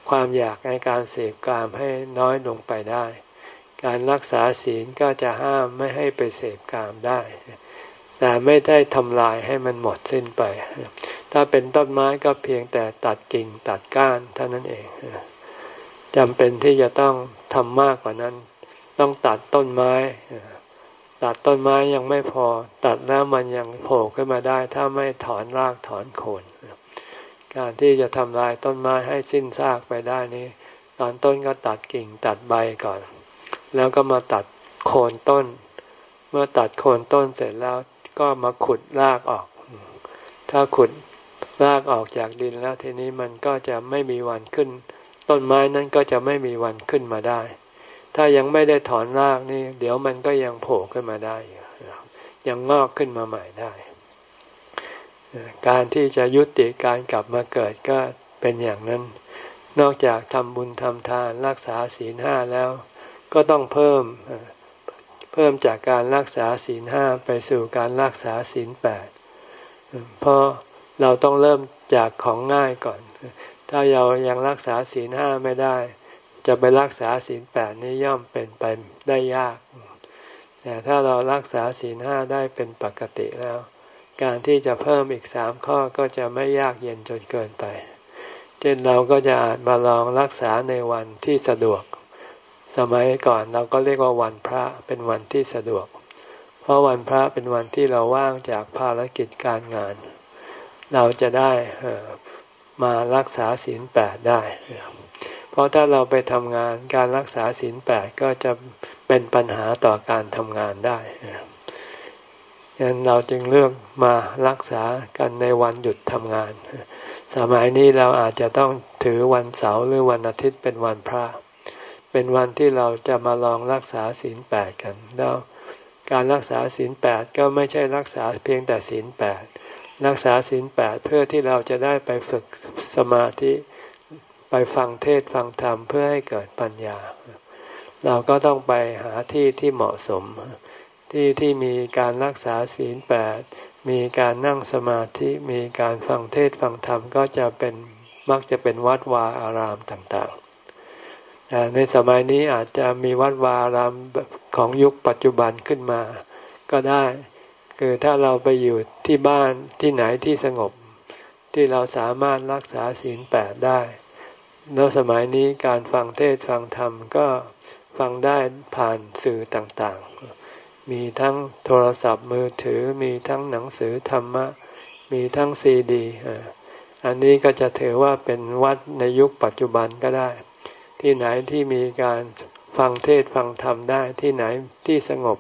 [SPEAKER 1] ความอยากในการเสพกามให้น้อยลงไปได้ การรักษาศีลก็จะห้ามไม่ให้ไปเสพกามได้ แต่ไม่ได้ทำลายให้มันหมดสิ้นไป ถ้าเป็นต้นไม้ก็เพียงแต่ตัดกิ่งตัดก้านเท่านั้นเองจำเป็นที่จะต้องทำมากกว่านั้น ต้องตัดต้นไม้ตัดต้นไม้ยังไม่พอ ตัดแล้วมันยังโผล่ขึ้นมาได้ ถ้าไม่ถอนรากถอนโคนการที่จะทำลายต้นไม้ให้สิ้นซากไปได้นี้ ตอนต้นก็ตัดกิ่งตัดใบก่อน แล้วก็มาตัดโคนต้น เมื่อตัดโคนต้นเสร็จแล้ว ก็มาขุดรากออก ถ้าขุดรากออกจากดินแล้วทีนี้มันก็จะไม่มีวันขึ้น ต้นไม้นั้นก็จะไม่มีวันขึ้นมาได้ ถ้ายังไม่ได้ถอนรากนี่ เดี๋ยวมันก็ยังโผล่ขึ้นมาได้ ยังงอกขึ้นมาใหม่ได้ การที่จะยุติการกลับมาเกิดก็เป็นอย่างนั้น นอกจากทำบุญทำทานรักษาศีลห้าแล้ว ก็ต้องเพิ่ม เพิ่มจากการรักษาศีลห้าไปสู่การรักษาศีลแปดเพราะเราต้องเริ่มจากของง่ายก่อน ถ้าเรายังรักษาศีลห้าไม่ได้ จะไปรักษาศีลแปดนี้ย่อมเป็นไปได้ยาก แต่ถ้าเรารักษาศีลห้าได้เป็นปกติแล้ว การที่จะเพิ่มอีกสามข้อก็จะไม่ยากเย็นจนเกินไป เช่นเราก็จะอาจมาลองรักษาในวันที่สะดวก สมัยก่อนเราก็เรียกว่าวันพระเป็นวันที่สะดวก เพราะวันพระเป็นวันที่เราว่างจากภารกิจการงาน เราจะได้มารักษาศีลแปดได้ เพราะถ้าเราไปทำงานการรักษาศีลแปดก็จะเป็นปัญหาต่อการทำงานได้ดังนั้นเราจึงเลือกมารักษากันในวันหยุดทำงาน สมัยนี้เราอาจจะต้องถือวันเสาร์หรือวันอาทิตย์เป็นวันพระเเป็นวันที่เราจะมาลองรักษาศีลแปดกันแล้วการรักษาศีลแปดก็ไม่ใช่รักษาเพียงแต่ศีลแปดรักษาศีลแปดเพื่อที่เราจะได้ไปฝึกสมาธิไปฟังเทศฟังธรรมเพื่อให้เกิดปัญญา เราก็ต้องไปหาที่ที่เหมาะสม ที่ที่มีการรักษาศีลแปดมีการนั่งสมาธิมีการฟังเทศฟังธรรมก็จะเป็นมักจะเป็นวัดวาอารามต่าง ในสมัยนี้อาจจะมีวัดวารามของยุคปัจจุบันขึ้นมา ก็ได้ คือถ้าเราไปอยู่ที่บ้านที่ไหนที่สงบ ที่เราสามารถรักษาศีลแปดได้ แล้วสมัยนี้การฟังเทศฟังธรรมก็ฟังได้ผ่านสื่อต่างๆ มีทั้งโทรศัพท์มือถือ มีทั้งหนังสือธรรมะ มีทั้งซีดี อันนี้ก็จะถือว่าเป็นวัดในยุคปัจจุบันก็ได้ ที่ไหนที่มีการฟังเทศฟังธรรมได้ ที่ไหนที่สงบ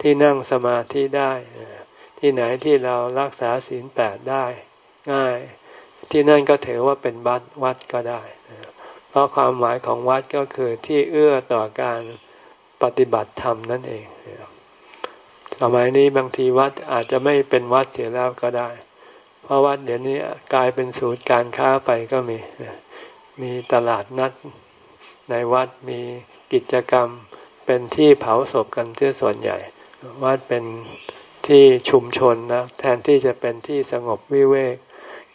[SPEAKER 1] ที่นั่งสมาธิได้ ที่ไหนที่เรารักษาศีลแปดได้ ง่าย ที่นั่นก็ถือว่าเป็นวัดวัดก็ได้ เพราะความหมายของวัดก็คือที่เอื้อต่อการปฏิบัติธรรมนั่นเองสมัยนี้บางทีวัดอาจจะไม่เป็นวัดเสียแล้วก็ได้ เพราะวัดเดี๋ยวนี้กลายเป็นศูนย์การค้าไปก็มี มีตลาดนัด ในวัดมีกิจกรรมเป็นที่เผาศพกันเสียส่วนใหญ่ วัดเป็นที่ชุมชนนะ แทนที่จะเป็นที่สงบวิเวก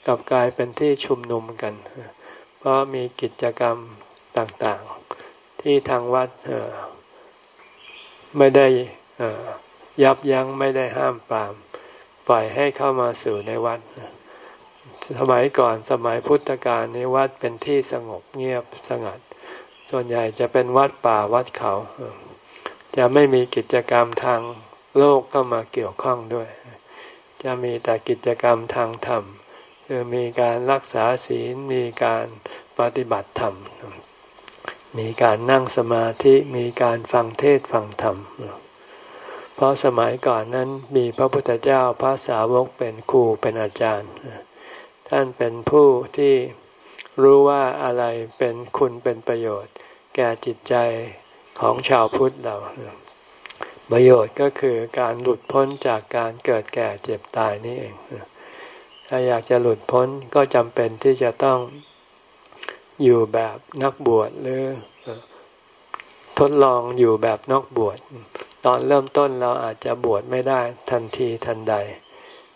[SPEAKER 1] กลับกลายเป็นที่ชุมนุมกัน เพราะมีกิจกรรมต่างๆ ที่ทางวัดไม่ได้ยับยั้งไม่ได้ห้ามปรามปล่อยให้เข้ามาสู่ในวัด สมัยก่อนสมัยพุทธกาลในวัดเป็นที่สงบเงียบสงัด ส่วนใหญ่จะเป็นวัดป่าวัดเขา จะไม่มีกิจกรรมทางโลกก็มาเกี่ยวข้องด้วย จะมีแต่กิจกรรมทางธรรม คือมีการรักษาศีล มีการปฏิบัติธรรม มีการนั่งสมาธิ มีการฟังเทศฟังธรรม เพราะสมัยก่อนนั้นมีพระพุทธเจ้าพระสาวกเป็นครูเป็นอาจารย์ ท่านเป็นผู้ที่ รู้ว่าอะไรเป็นคุณเป็นประโยชน์ แก่จิตใจของชาวพุทธเรา ประโยชน์ก็คือการหลุดพ้นจากการเกิดแก่เจ็บตายนี่เอง ถ้าอยากจะหลุดพ้นก็จำเป็นที่จะต้องอยู่แบบนักบวชหรือทดลองอยู่แบบนักบวช ตอนเริ่มต้นเราอาจจะบวชไม่ได้ทันทีทันใด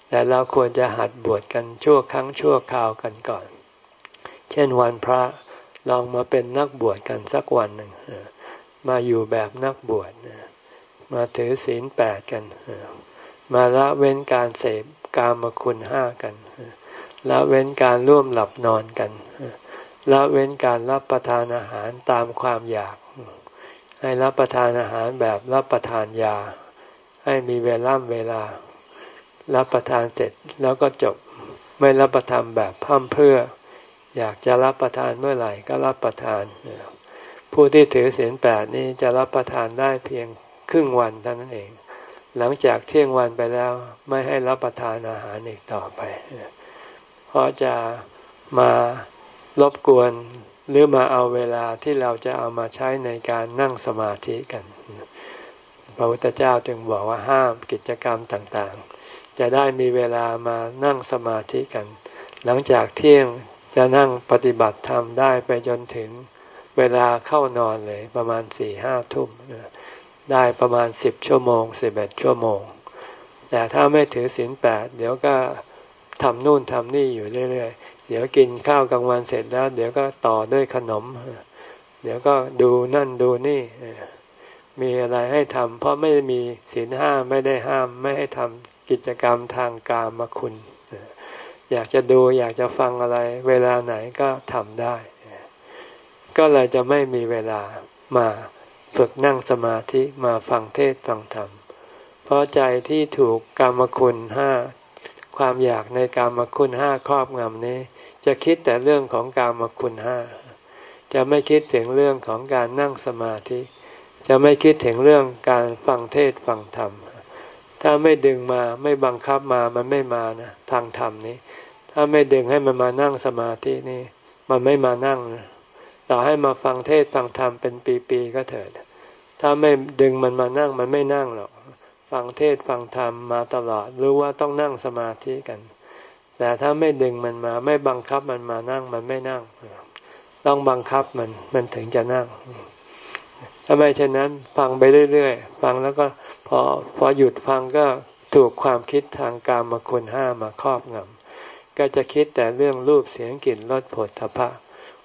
[SPEAKER 1] แต่เราควรจะหัดบวชกันชั่วครั้งชั่วคราวกันก่อน เช่นวันพระลองมาเป็นนักบวชกันสักวันหนึ่งมาอยู่แบบนักบวชมาถือศีลแปดกันมาละเว้นการเสพกามคุณห้ากันละเว้นการร่วมหลับนอนกันละเว้นการรับประทานอาหารตามความอยาก ให้รับประทานอาหารแบบรับประทานยา ให้มีเวลาเวลา รับประทานเสร็จแล้วก็จบไม่รับประทานแบบพั่มเพื่อ อยากจะรับประทานเมื่อไหร่ก็รับประทาน ผู้ที่ถือศีลแปดนี้จะรับประทานได้เพียงครึ่งวันเท่านั้นเอง หลังจากเที่ยงวันไปแล้วไม่ให้รับประทานอาหารอีกต่อไป เพราะจะมารบกวนหรือมาเอาเวลาที่เราจะเอามาใช้ในการนั่งสมาธิกัน พระพุทธเจ้าจึงบอกว่าห้ามกิจกรรมต่างๆ จะได้มีเวลามานั่งสมาธิกัน หลังจากเที่ยง จะนั่งปฏิบัติธรรมได้ไปจนถึงเวลาเข้านอนเลยประมาณสี่ห้าทุ่มได้ประมาณสิบชั่วโมงสิบเอ็ดชั่วโมง แต่ถ้าไม่ถือศีลแปดเดี๋ยวก็ทำนู่นทำนี่อยู่เรื่อยๆ เดี๋ยวกินข้าวกลางวันเสร็จแล้ว เดี๋ยวก็ต่อด้วยขนม เดี๋ยวก็ดูนั่นดูนี่ มีอะไรให้ทำเพราะไม่มีศีลห้าไม่ได้ห้าม ไม่ให้ทำกิจกรรมทางกามมคุณ อยากจะดูอยากจะฟังอะไร เวลาไหนก็ทำได้ ก็เลยจะไม่มีเวลามาฝึกนั่งสมาธิมาฟังเทศฟังธรรม เพราะใจที่ถูกกรรมคุณห้าความอยากในกรรมคุณห้าครอบงำนี้ จะคิดแต่เรื่องของกรรมคุณห้าจะไม่คิดถึงเรื่องของการนั่งสมาธิ จะไม่คิดถึงเรื่องการฟังเทศฟังธรรม ถ้าไม่ดึงมาไม่บังคับมามันไม่มานะทางธรรมนี้ ถ้าไม่ดึงให้มันมานั่งสมาธินี่ มันไม่มานั่ง ต่อให้มาฟังเทศฟังธรรมเป็นปีๆก็เถิด ถ้าไม่ดึงมันมานั่งมันไม่นั่งหรอก ฟังเทศฟังธรรมมาตลอดรู้ว่าต้องนั่งสมาธิกัน แต่ถ้าไม่ดึงมันมา ไม่บังคับมันมานั่งมันไม่นั่ง ต้องบังคับมันมันถึงจะนั่งถ้าไม่เช่นนั้นฟังไปเรื่อยๆ ฟังแล้วก็พอพอหยุดฟังก็ถูกความคิดทางการมาคุณห้ามาครอบงำ ก็จะคิดแต่เรื่องรูปเสียงกลิ่นรสผลทพะ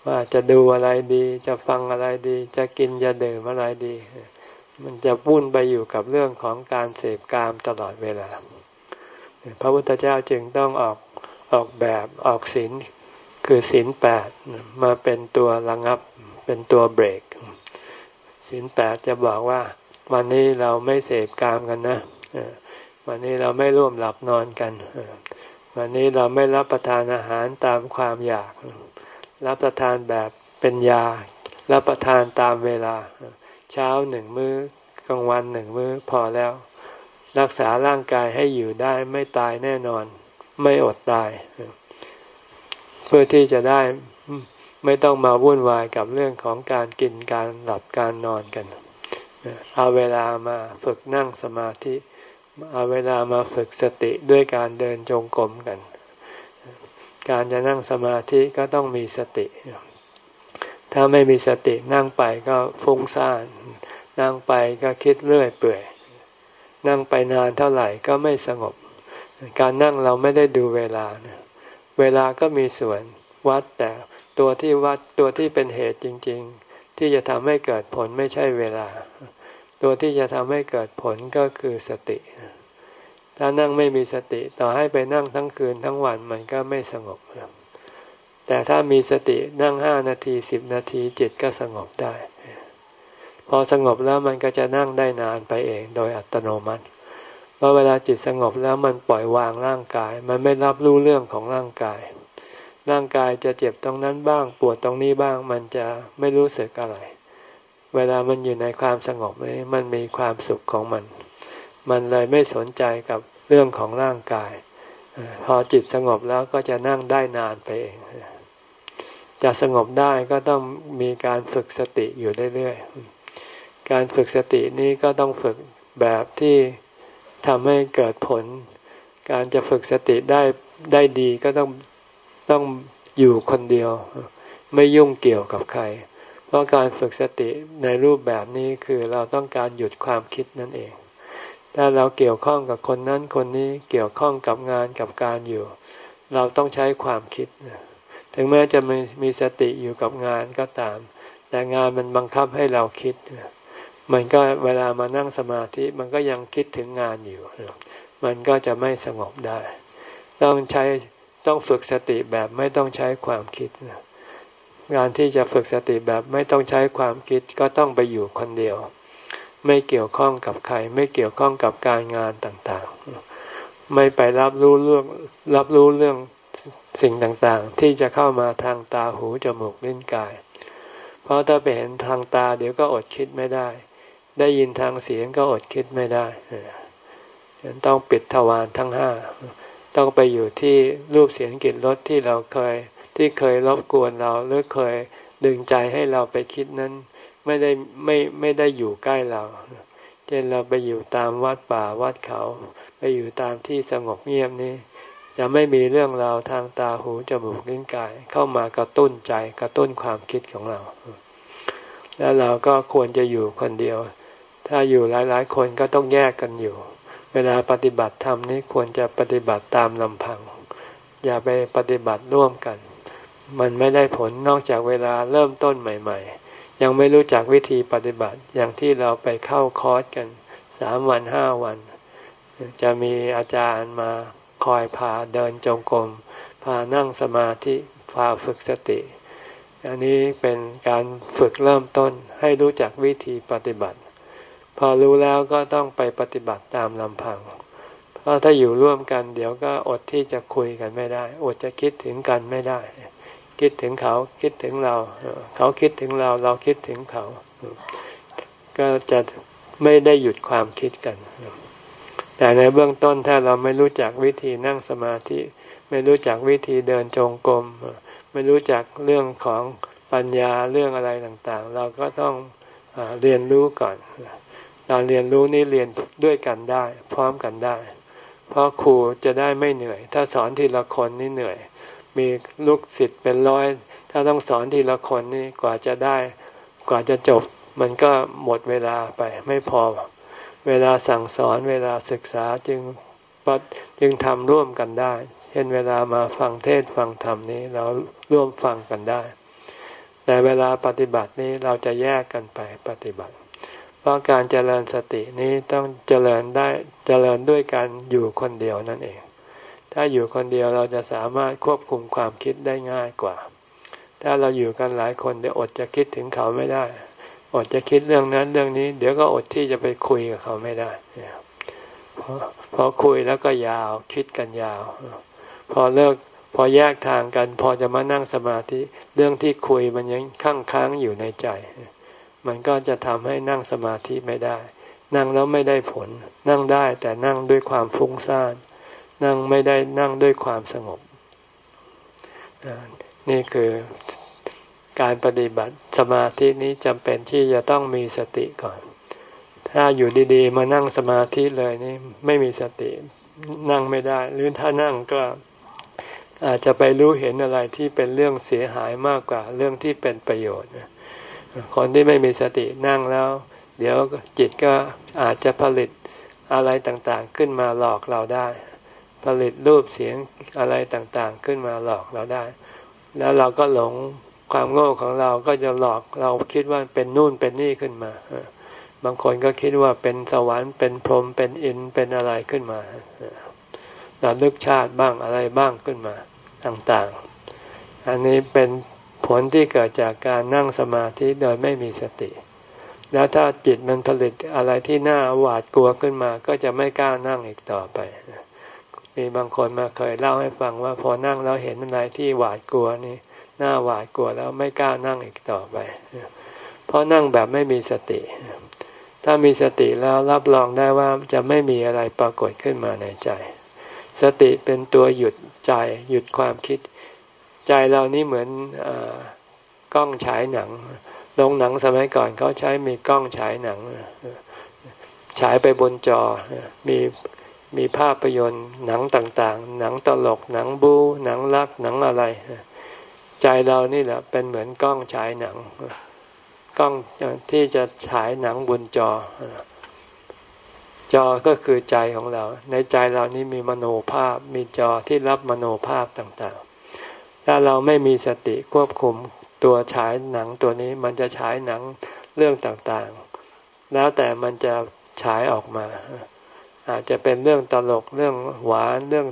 [SPEAKER 1] ว่าจะดูอะไรดีจะฟังอะไรดี จะกินจะดื่มอะไรดี มันจะวุ่นไปอยู่กับเรื่องของการเสพกามตลอดเวลา พระพุทธเจ้าจึงต้องออกออกแบบออกศีลคือศีลแปดมาเป็นตัวระงับเป็นตัวเบรกศีลแปดจะบอกว่า วันนี้เราไม่เสพกามกันนะวันนี้เราไม่ร่วมหลับนอนกัน วันนี้เราไม่รับประทานอาหารตามความอยาก รับประทานแบบเป็นยา รับประทานตามเวลา เช้าหนึ่งมือ้อกลางวันหนึ่งมื้อพอแล้ว รักษาร่างกายให้อยู่ได้ไม่ตายแน่นอน ไม่อดตาย เพื่อที่จะได้ไม่ต้องมาวุ่นวายกับเรื่องของการกินการหลับการนอนกัน เอาเวลามาฝึกนั่งสมาธิ เอาเวลามาฝึกสติด้วยการเดินจงกรมกัน การจะนั่งสมาธิก็ต้องมีสติ ถ้าไม่มีสตินั่งไปก็ฟุ้งซ่าน นั่งไปก็คิดเรื่อยเปื่อย นั่งไปนานเท่าไหร่ก็ไม่สงบ การนั่งเราไม่ได้ดูเวลา เวลาก็มีส่วนวัดแต่ตัวที่วัดตัวที่เป็นเหตุจริง ๆ ที่จะทำให้เกิดผลไม่ใช่เวลา ตัวที่จะทำให้เกิดผลก็คือสติ ถ้านั่งไม่มีสติต่อให้ไปนั่งทั้งคืนทั้งวันมันก็ไม่สงบ แต่ถ้ามีสตินั่งห้านาทีสิบนาทีจิตก็สงบได้ พอสงบแล้วมันก็จะนั่งได้นานไปเองโดยอัตโนมัติเพราะเวลาจิตสงบแล้วมันปล่อยวางร่างกาย มันไม่รับรู้เรื่องของร่างกาย ร่างกายจะเจ็บตรงนั้นบ้าง ปวดตรงนี้บ้าง มันจะไม่รู้สึกอะไร เวลามันอยู่ในความสงบนี้มันมีความสุขของมัน มันเลยไม่สนใจกับเรื่องของร่างกาย พอจิตสงบแล้วก็จะนั่งได้นานไปเองจะสงบได้ก็ต้องมีการฝึกสติอยู่เรื่อยๆ การฝึกสตินี้ก็ต้องฝึกแบบที่ทำให้เกิดผล การจะฝึกสติได้ได้ดีก็ต้องต้องอยู่คนเดียว ไม่ยุ่งเกี่ยวกับใคร เพราะการฝึกสติในรูปแบบนี้คือเราต้องการหยุดความคิดนั่นเอง ถ้าเราเกี่ยวข้องกับคนนั้นคนนี้เกี่ยวข้องกับงานกับการอยู่ เราต้องใช้ความคิด ถึงแม้จะมีมีสติอยู่กับงานก็ตาม แต่งานมันบังคับให้เราคิด มันก็เวลามานั่งสมาธิมันก็ยังคิดถึงงานอยู่ มันก็จะไม่สงบได้ ต้องใช้ต้องฝึกสติแบบไม่ต้องใช้ความคิด งานที่จะฝึกสติแบบไม่ต้องใช้ความคิดก็ต้องไปอยู่คนเดียว ไม่เกี่ยวข้องกับใคร ไม่เกี่ยวข้องกับการงานต่างๆ ไม่ไปรับรู้เรื่องรับรู้เรื่องสิ่งต่างๆ ที่จะเข้ามาทางตาหูจมูกลิ้นกาย เพราะถ้าไปเห็นทางตาเดี๋ยวก็อดคิดไม่ได้ ได้ยินทางเสียงก็อดคิดไม่ได้ฉันต้องปิดทวารทั้งห้าต้องไปอยู่ที่รูปเสียงกลิ่นรสที่เราเคย ที่เคยรบกวนเราหรือเคยดึงใจให้เราไปคิดนั้น ไม่ได้ไม่ไม่ได้อยู่ใกล้เราเช่นเราไปอยู่ตามวัดป่าวัดเขา ไปอยู่ตามที่สงบเงียบนี้ จะไม่มีเรื่องราวทางตาหูจมูกลิ้นกาย เข้ามากระตุ้นใจกระตุ้นความคิดของเรา แล้วเราก็ควรจะอยู่คนเดียว ถ้าอยู่หลาย ๆ คนก็ต้องแยกกันอยู่ เวลาปฏิบัติธรรมนี้ควรจะปฏิบัติตามลำพัง อย่าไปปฏิบัติร่วมกัน มันไม่ได้ผลนอกจากเวลาเริ่มต้นใหม่ ๆ ยังไม่รู้จักวิธีปฏิบัติอย่างที่เราไปเข้าคอร์สกันสามวันห้าวัน จะมีอาจารย์มาคอยพาเดินจงกรมพานั่งสมาธิพาฝึกสติ อันนี้เป็นการฝึกเริ่มต้นให้รู้จักวิธีปฏิบัติ พอรู้แล้วก็ต้องไปปฏิบัติตามลำพัง เพราะถ้าอยู่ร่วมกันเดี๋ยวก็อดที่จะคุยกันไม่ได้ อดจะคิดถึงกันไม่ได้ คิดถึงเขาคิดถึงเรา เขาคิดถึงเรา เราคิดถึงเขา ก็จะไม่ได้หยุดความคิดกัน แต่ในเบื้องต้นถ้าเราไม่รู้จักวิธีนั่งสมาธิ ไม่รู้จักวิธีเดินจงกรมไม่รู้จักเรื่องของปัญญาเรื่องอะไรต่างๆ เราก็ต้องอเรียนรู้ก่อนการเรียนรู้นี้เรียนด้วยกันได้ พร้อมกันได้ เพราะครูจะได้ไม่เหนื่อย ถ้าสอนทีละคนนี่เหนื่อย มีลูกศิษย์เป็นร้อย ถ้าต้องสอนทีละคนนี่กว่าจะได้ กว่าจะจบ มันก็หมดเวลาไปไม่พอ เวลาสั่งสอนเวลาศึกษาจึงปัดจึงทำร่วมกันได้ เช่นเวลามาฟังเทศฟังธรรมนี้เราร่วมฟังกันได้ แต่เวลาปฏิบัตินี้เราจะแยกกันไปปฏิบัติ เพราะการเจริญสตินี้ต้องเจริญได้เจริญด้วยการอยู่คนเดียวนั่นเอง ถ้าอยู่คนเดียวเราจะสามารถควบคุมความคิดได้ง่ายกว่า ถ้าเราอยู่กันหลายคนเดี๋ยวอดจะคิดถึงเขาไม่ได้ อดจะคิดเรื่องนั้นเรื่องนี้ เดี๋ยวก็อดที่จะไปคุยกับเขาไม่ได้พอคุยแล้วก็ยาวคิดกันยาว พอเลิกพอแยกทางกัน พอจะมานั่งสมาธิเรื่องที่คุยมันยังค้างค้างอยู่ในใจ มันก็จะทำให้นั่งสมาธิไม่ได้ นั่งแล้วไม่ได้ผล นั่งได้แต่นั่งด้วยความฟุ้งซ่าน นั่งไม่ได้นั่งด้วยความสงบ นี่คือการปฏิบัติสมาธินี้จำเป็นที่จะต้องมีสติก่อน ถ้าอยู่ดีๆ มานั่งสมาธิเลยนี่ไม่มีสตินั่งไม่ได้ หรือถ้านั่งก็อาจจะไปรู้เห็นอะไรที่เป็นเรื่องเสียหายมากกว่าเรื่องที่เป็นประโยชน์ คนที่ไม่มีสตินั่งแล้ว เดี๋ยวจิตก็อาจจะผลิตอะไรต่างๆ ขึ้นมาหลอกเราได้ ผลิตรูปเสียงอะไรต่างๆ ขึ้นมาหลอกเราได้ แล้วเราก็หลงความโง่ของเราก็จะหลอกเราคิดว่าเป็นนู่นเป็นนี่ขึ้นมา บางคนก็คิดว่าเป็นสวรรค์เป็นพรหมเป็นอินเป็นอะไรขึ้นมาเราลึกชาติบ้างอะไรบ้างขึ้นมาต่างๆ อันนี้เป็นผลที่เกิดจากการนั่งสมาธิโดยไม่มีสติ แล้วถ้าจิตมันผลิตอะไรที่น่าหวาดกลัวขึ้นมา ก็จะไม่กล้านั่งอีกต่อไป มีบางคนมาเคยเล่าให้ฟังว่าพอนั่งแล้วเห็นอะไรที่หวาดกลัวนี่หน่าหวาดกลัวแล้วไม่กล้านั่งอีกต่อไป เพราะนั่งแบบไม่มีสติ ถ้ามีสติแล้วรับรองได้ว่าจะไม่มีอะไรปรากฏขึ้นมาในใจ สติเป็นตัวหยุดใจหยุดความคิด ใจเรานี่เหมือนอกล้องฉายหนังโรงหนังสมัยก่อนเขาใช้มีกล้องฉายหนังฉายไปบนจอมี มีภาพยนตร์หนังต่างๆ หนังตลกหนังบูหนังรักหนังอะไร ใจเรานี่แหละเป็นเหมือนกล้องฉายหนัง กล้องที่จะฉายหนังบนจอ จอก็คือใจของเรา ในใจเรานี่มีมโนภาพ มีจอที่รับมโนภาพต่างๆ ถ้าเราไม่มีสติควบคุมตัวฉายหนังตัวนี้มันจะฉายหนังเรื่องต่างๆ แล้วแต่มันจะฉายออกมา อาจจะเป็นเรื่องตลกเรื่องหวานเรื่อง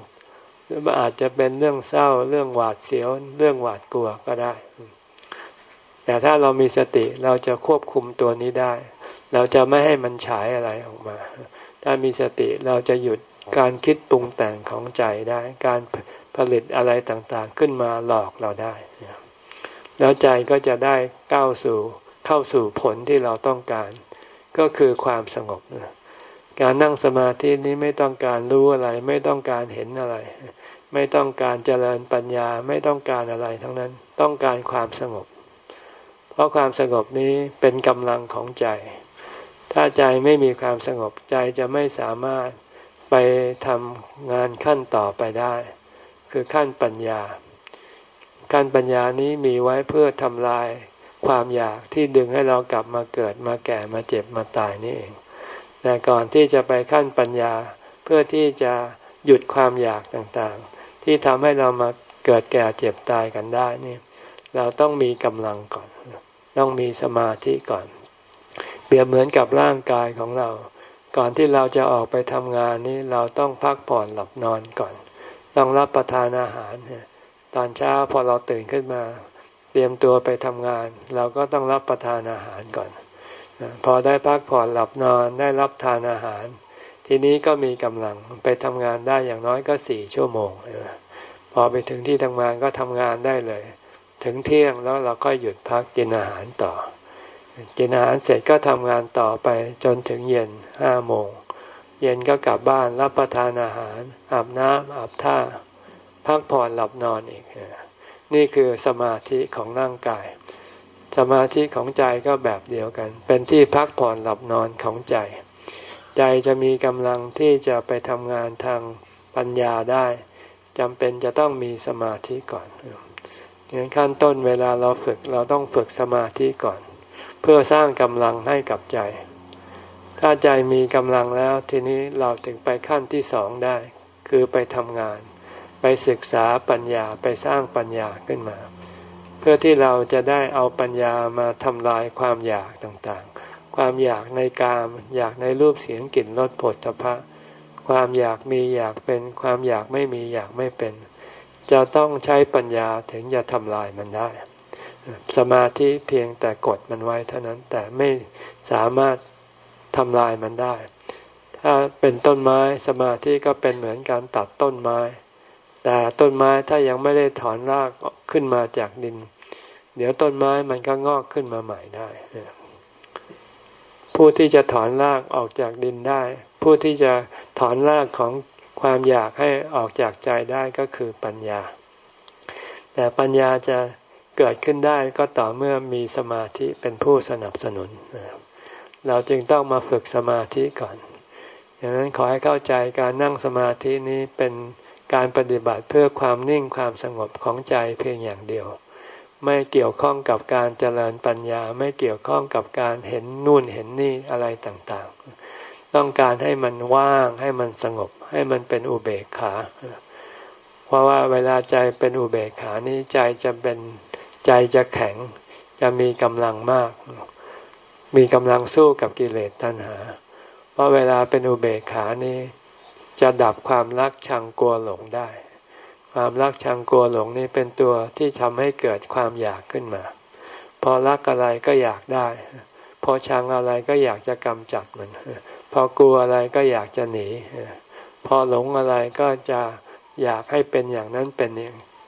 [SPEAKER 1] หรืออาจจะเป็นเรื่องเศร้าเรื่องหวาดเสียว เรื่องหวาดกลัวก็ได้ แต่ถ้าเรามีสติเราจะควบคุมตัวนี้ได้ เราจะไม่ให้มันฉายอะไรออกมา ถ้ามีสติเราจะหยุดการคิดปรุงแต่งของใจได้ การผลิตอะไรต่างๆ ขึ้นมาหลอกเราได้ แล้วใจก็จะได้ก้าวสู่เข้าสู่ผลที่เราต้องการ ก็คือความสงบ การนั่งสมาธินี้ไม่ต้องการรู้อะไร ไม่ต้องการเห็นอะไร ไม่ต้องการเจริญปัญญาไม่ต้องการอะไรทั้งนั้นต้องการความสงบ เพราะความสงบนี้เป็นกำลังของใจ ถ้าใจไม่มีความสงบใจจะไม่สามารถไปทำงานขั้นต่อไปได้ คือขั้นปัญญา ขั้นปัญญานี้มีไว้เพื่อทำลายความอยากที่ดึงให้เรากลับมาเกิดมาแก่มาเจ็บมาตายนี่เอง แต่ก่อนที่จะไปขั้นปัญญาเพื่อที่จะหยุดความอยากต่างๆ ที่ทำให้เรามาเกิดแก่เจ็บตายกันได้นี่เราต้องมีกำลังก่อน ต้องมีสมาธิก่อน เปรียบเหมือนกับร่างกายของเรา ก่อนที่เราจะออกไปทำงานนี้เราต้องพักผ่อนหลับนอนก่อน ต้องรับประทานอาหารตอนเช้าพอเราตื่นขึ้นมา เตรียมตัวไปทำงาน เราก็ต้องรับประทานอาหารก่อน พอได้พักผ่อนหลับนอนได้รับทานอาหาร ทีนี้ก็มีกำลังไปทำงานได้อย่างน้อยก็สี่ชั่วโมงพอไปถึงที่ทำงานก็ทำงานได้เลย ถึงเที่ยงแล้วเราก็หยุดพักกินอาหารต่อ กินอาหารเสร็จก็ทำงานต่อไปจนถึงเย็นห้าโมง เย็นก็กลับบ้านรับประทานอาหาร อาบน้ำอาบท่า พักผ่อนหลับนอนอีก นี่คือสมาธิของร่างกาย สมาธิของใจก็แบบเดียวกัน เป็นที่พักผ่อนหลับนอนของใจ ใจจะมีกำลังที่จะไปทำงานทางปัญญาได้จำเป็นจะต้องมีสมาธิก่อนอย่างขั้นต้นเวลาเราฝึกเราต้องฝึกสมาธิก่อน เพื่อสร้างกำลังให้กับใจ ถ้าใจมีกำลังแล้วทีนี้เราถึงไปขั้นที่สองได้ คือไปทำงาน ไปศึกษาปัญญาไปสร้างปัญญาขึ้นมา พื่อที่เราจะได้เอาปัญญามาทำลายความอยากต่างๆ ความอยากในกาม อยากในรูปเสียงกลิ่นรสผลตภะความอยากมีอยากเป็น ความอยากไม่มีอยากไม่เป็น จะต้องใช้ปัญญาถึงจะทำลายมันได้ สมาธิเพียงแต่กดมันไว้เท่านั้นแต่ไม่สามารถทำลายมันได้ ถ้าเป็นต้นไม้สมาธิก็เป็นเหมือนการตัดต้นไม้ แต่ต้นไม้ถ้ายังไม่ได้ถอนรากขึ้นมาจากดิน เดี๋ยวต้นไม้มันก็งอกขึ้นมาใหม่ได้ผู้ที่จะถอนรากออกจากดินได้ ผู้ที่จะถอนรากของความอยากให้ออกจากใจได้ก็คือปัญญา แต่ปัญญาจะเกิดขึ้นได้ก็ต่อเมื่อมีสมาธิเป็นผู้สนับสนุน เราจึงต้องมาฝึกสมาธิก่อนดังนั้นขอให้เข้าใจการนั่งสมาธินี้เป็นการปฏิบัติเพื่อความนิ่งความสงบของใจเพียงอย่างเดียว ไม่เกี่ยวข้องกับการเจริญปัญญา ไม่เกี่ยวข้องกับการเห็นนู่นเห็นนี่อะไรต่างๆ ต้องการให้มันว่างให้มันสงบ ให้มันเป็นอุเบกขา เพราะว่าเวลาใจเป็นอุเบกขานี้ใจจะเป็นใจจะแข็ง จะมีกำลังมาก มีกำลังสู้กับกิเลสตัณหา เพราะเวลาเป็นอุเบกขานี้ จะดับความรักชังกลัวหลงได้ ความรักชังกลัวหลงนี่เป็นตัวที่ทำให้เกิดความอยากขึ้นมา พอรักอะไรก็อยากได้ พอชังอะไรก็อยากจะกำจัดมัน พอกลัวอะไรก็อยากจะหนี พอหลงอะไรก็จะอยากให้เป็นอย่างนั้นเป็น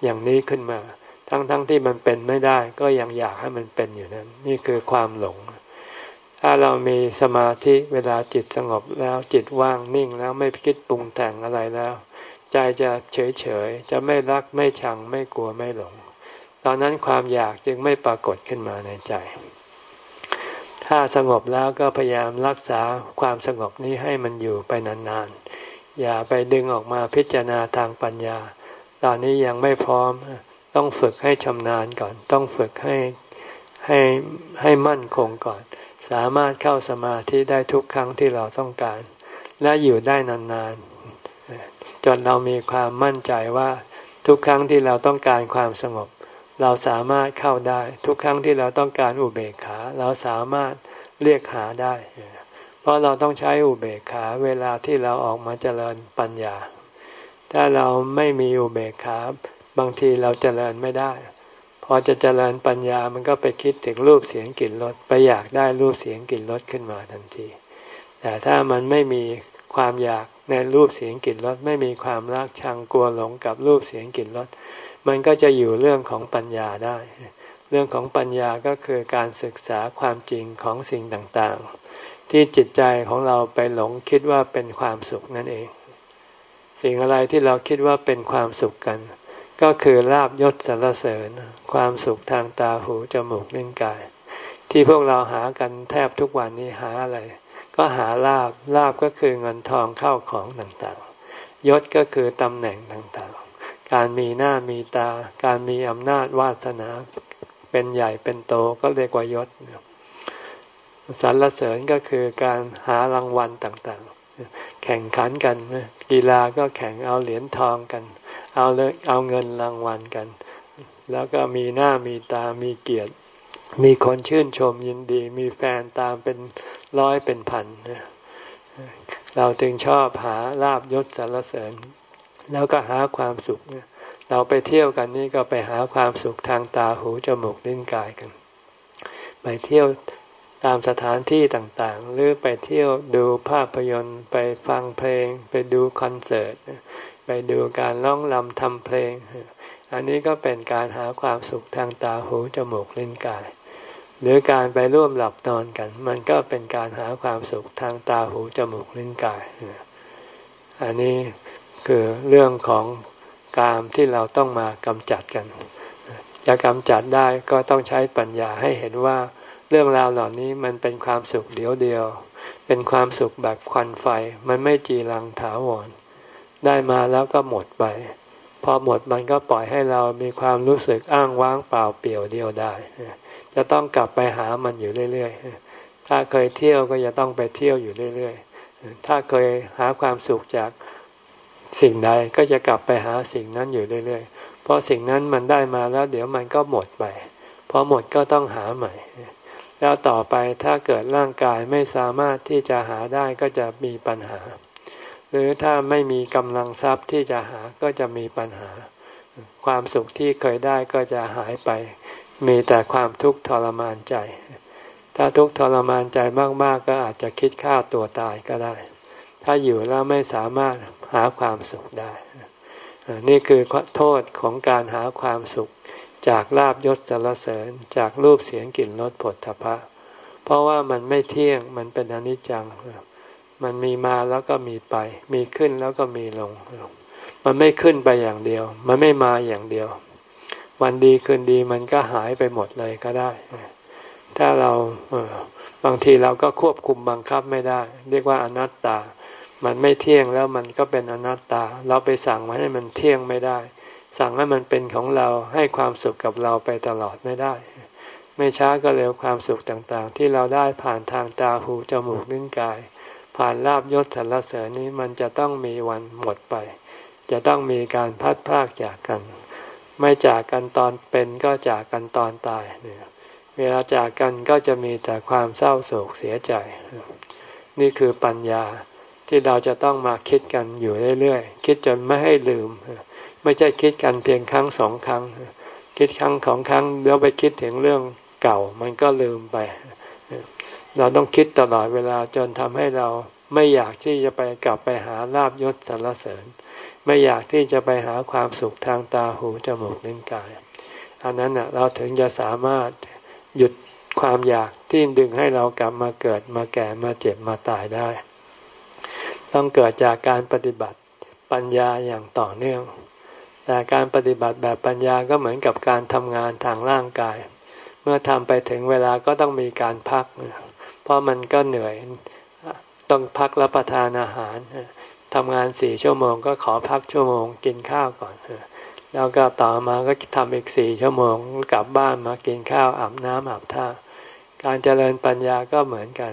[SPEAKER 1] อย่างนี้ขึ้นมา ทั้งๆทที่มันเป็นไม่ได้ ก็ยังอยากให้มันเป็นอยู่นั้น นี่คือความหลง ถ้าเรามีสมาธิเวลาจิตสงบแล้วจิตว่างนิ่งแล้วไม่คิดปรุงแต่งอะไรแล้ว ใจจะเฉยเฉยจะไม่รักไม่ชังไม่กลัวไม่หลง ตอนนั้นความอยากจึงไม่ปรากฏขึ้นมาในใจ ถ้าสงบแล้วก็พยายามรักษาความสงบนี้ให้มันอยู่ไปนานๆ อย่าไปดึงออกมาพิจารณาทางปัญญา ตอนนี้ยังไม่พร้อม ต้องฝึกให้ชำนาญก่อน ต้องฝึกให้ให้ให้มั่นคงก่อน สามารถเข้าสมาธิได้ทุกครั้งที่เราต้องการ และอยู่ได้นานๆ จนเรามีความมั่นใจว่าทุกครั้งที่เราต้องการความสงบ เราสามารถเข้าได้ ทุกครั้งที่เราต้องการอุเบกขา เราสามารถเรียกหาได้ เพราะเราต้องใช้อุเบกขาเวลาที่เราออกมาเจริญปัญญา ถ้าเราไม่มีอุเบกขาบางทีเราเจริญไม่ได้ พอจะเจริญปัญญามันก็ไปคิดถึงรูปเสียงกลิ่นรสไปอยากได้รูปเสียงกลิ่นรสขึ้นมาทันที แต่ถ้ามันไม่มีความอยาก ในรูปเสียงกลิ่นรสไม่มีความรักชังกลัวหลงกับรูปเสียงกลิ่นรสมันก็จะอยู่เรื่องของปัญญาได้ เรื่องของปัญญาก็คือการศึกษาความจริงของสิ่งต่างๆ ที่จิตใจของเราไปหลงคิดว่าเป็นความสุขนั่นเอง สิ่งอะไรที่เราคิดว่าเป็นความสุขกัน ก็คือลาบยศสรรเสริญ ความสุขทางตาหูจมูกลิ้นกาย ที่พวกเราหากันแทบทุกวันนี้หาอะไร ก็หาลาบลาบก็คือเงินทองเข้าของต่างๆ ยศก็คือตำแหน่งต่างๆ การมีหน้ามีตา การมีอำนาจวาสนาเป็นใหญ่เป็นโตก็เรียกว่ายศสรรเสริญก็คือการหารางวัลต่างๆ แข่งขันกันกีฬาก็แข่งเอาเหรียญทองกัน เอาเลเอาเงินรางวัลกัน แล้วก็มีหน้ามีตามีเกียรติ มีคนชื่นชมยินดี มีแฟนตามเป็น ร้อยเป็นพันเราจึงชอบหาลาบยศสรรเสริญ แล้วก็หาความสุขเราไปเที่ยวกันนี่ก็ไปหาความสุขทางตาหูจมูกลิ้นกายกัน ไปเที่ยวตามสถานที่ต่างๆ หรือไปเที่ยวดูภาพยนตร์ไปฟังเพลง ไปดูคอนเสิร์ตไปดูการร้องลำทำเพลง อันนี้ก็เป็นการหาความสุขทางตาหูจมูกลิ้นกาย หรือการไปร่วมหลับนอนกัน มันก็เป็นการหาความสุขทางตาหูจมูกลิ้นกาย อันนี้คือเรื่องของกามที่เราต้องมากำจัดกัน จะกำจัดได้ก็ต้องใช้ปัญญาให้เห็นว่าเรื่องราวเหล่านี้มันเป็นความสุขเดียวเดียว เป็นความสุขแบบควันไฟ มันไม่จีรังถาวร ได้มาแล้วก็หมดไป พอหมดมันก็ปล่อยให้เรามีความรู้สึกอ้างว้างเปล่าเปลี่ยวเดียวได้ จะต้องกลับไปหามันอยู่เรื่อยๆ ถ้าเคยเที่ยวก็จะต้องไปเที่ยวอยู่เรื่อยๆ ถ้าเคยหาความสุขจากสิ่งใดก็จะกลับไปหาสิ่งนั้นอยู่เรื่อยๆ เพราะสิ่งนั้นมันได้มาแล้วเดี๋ยวมันก็หมดไป พอหมดก็ต้องหาใหม่ แล้วต่อไปถ้าเกิดร่างกายไม่สามารถที่จะหาได้ก็จะมีปัญหา หรือถ้าไม่มีกำลังทรัพย์ที่จะหาก็จะมีปัญหา ความสุขที่เคยได้ก็จะหายไป มีแต่ความทุกข์ทรมานใจ ถ้าทุกข์ทรมานใจมาก ๆ ก็อาจจะคิดฆ่าตัวตายก็ได้ ถ้าอยู่แล้วไม่สามารถหาความสุขได้ นี่คือโทษของการหาความสุขจากลาบยศสารเสริญจากรูปเสียงกลิ่นรสผลทพะ เพราะว่ามันไม่เที่ยงมันเป็นอนิจจัง มันมีมาแล้วก็มีไป มีขึ้นแล้วก็มีลง มันไม่ขึ้นไปอย่างเดียว มันไม่มาอย่างเดียว วันดีคืนดีมันก็หายไปหมดเลยก็ได้ ถ้าเราบางทีเราก็ควบคุมบังคับไม่ได้ เรียกว่าอนัตตา มันไม่เที่ยงแล้วมันก็เป็นอนัตตา เราไปสั่งมาให้มันเที่ยงไม่ได้ สั่งให้มันเป็นของเราให้ความสุขกับเราไปตลอดไม่ได้ ไม่ช้าก็เร็วความสุขต่างๆ ที่เราได้ผ่านทางตาหูจมูกนิ้นกาย ผ่านลาบยศสรรเสริญนี้มันจะต้องมีวันหมดไป จะต้องมีการพัดพากจากกัน ไม่จากกันตอนเป็นก็จากกันตอนตายเนี่ยเวลาจากกันก็จะมีแต่ความเศร้าโศกเสียใจ นี่คือปัญญาที่เราจะต้องมาคิดกันอยู่เรื่อยๆ คิดจนไม่ให้ลืม ไม่ใช่คิดกันเพียงครั้งสองครั้ง คิดครั้งของครั้งเดียวไปคิดถึงเรื่องเก่ามันก็ลืมไป เราต้องคิดตลอดเวลาจนทำให้เราไม่อยากที่จะไปกลับไปหาลาบยศสรรเสริญ ไม่อยากที่จะไปหาความสุขทางตาหูจมูกลิ้นกาย อันนั้นเราถึงจะสามารถหยุดความอยากที่ดึงให้เรากลับมาเกิดมาแก่มาเจ็บมาตายได้ ต้องเกิดจากการปฏิบัติปัญญาอย่างต่อเนื่อง แต่การปฏิบัติแบบปัญญาก็เหมือนกับการทำงานทางร่างกาย เมื่อทำไปถึงเวลาก็ต้องมีการพัก เพราะมันก็เหนื่อยต้องพักรับประทานอาหาร ทำงานสี่ชั่วโมงก็ขอพักชั่วโมงกินข้าวก่อนแล้วก็ต่อมาก็ทำอีกสี่ชั่วโมงกลับบ้านมากินข้าวอาบน้ำอาบท่าการเจริญปัญญาก็เหมือนกัน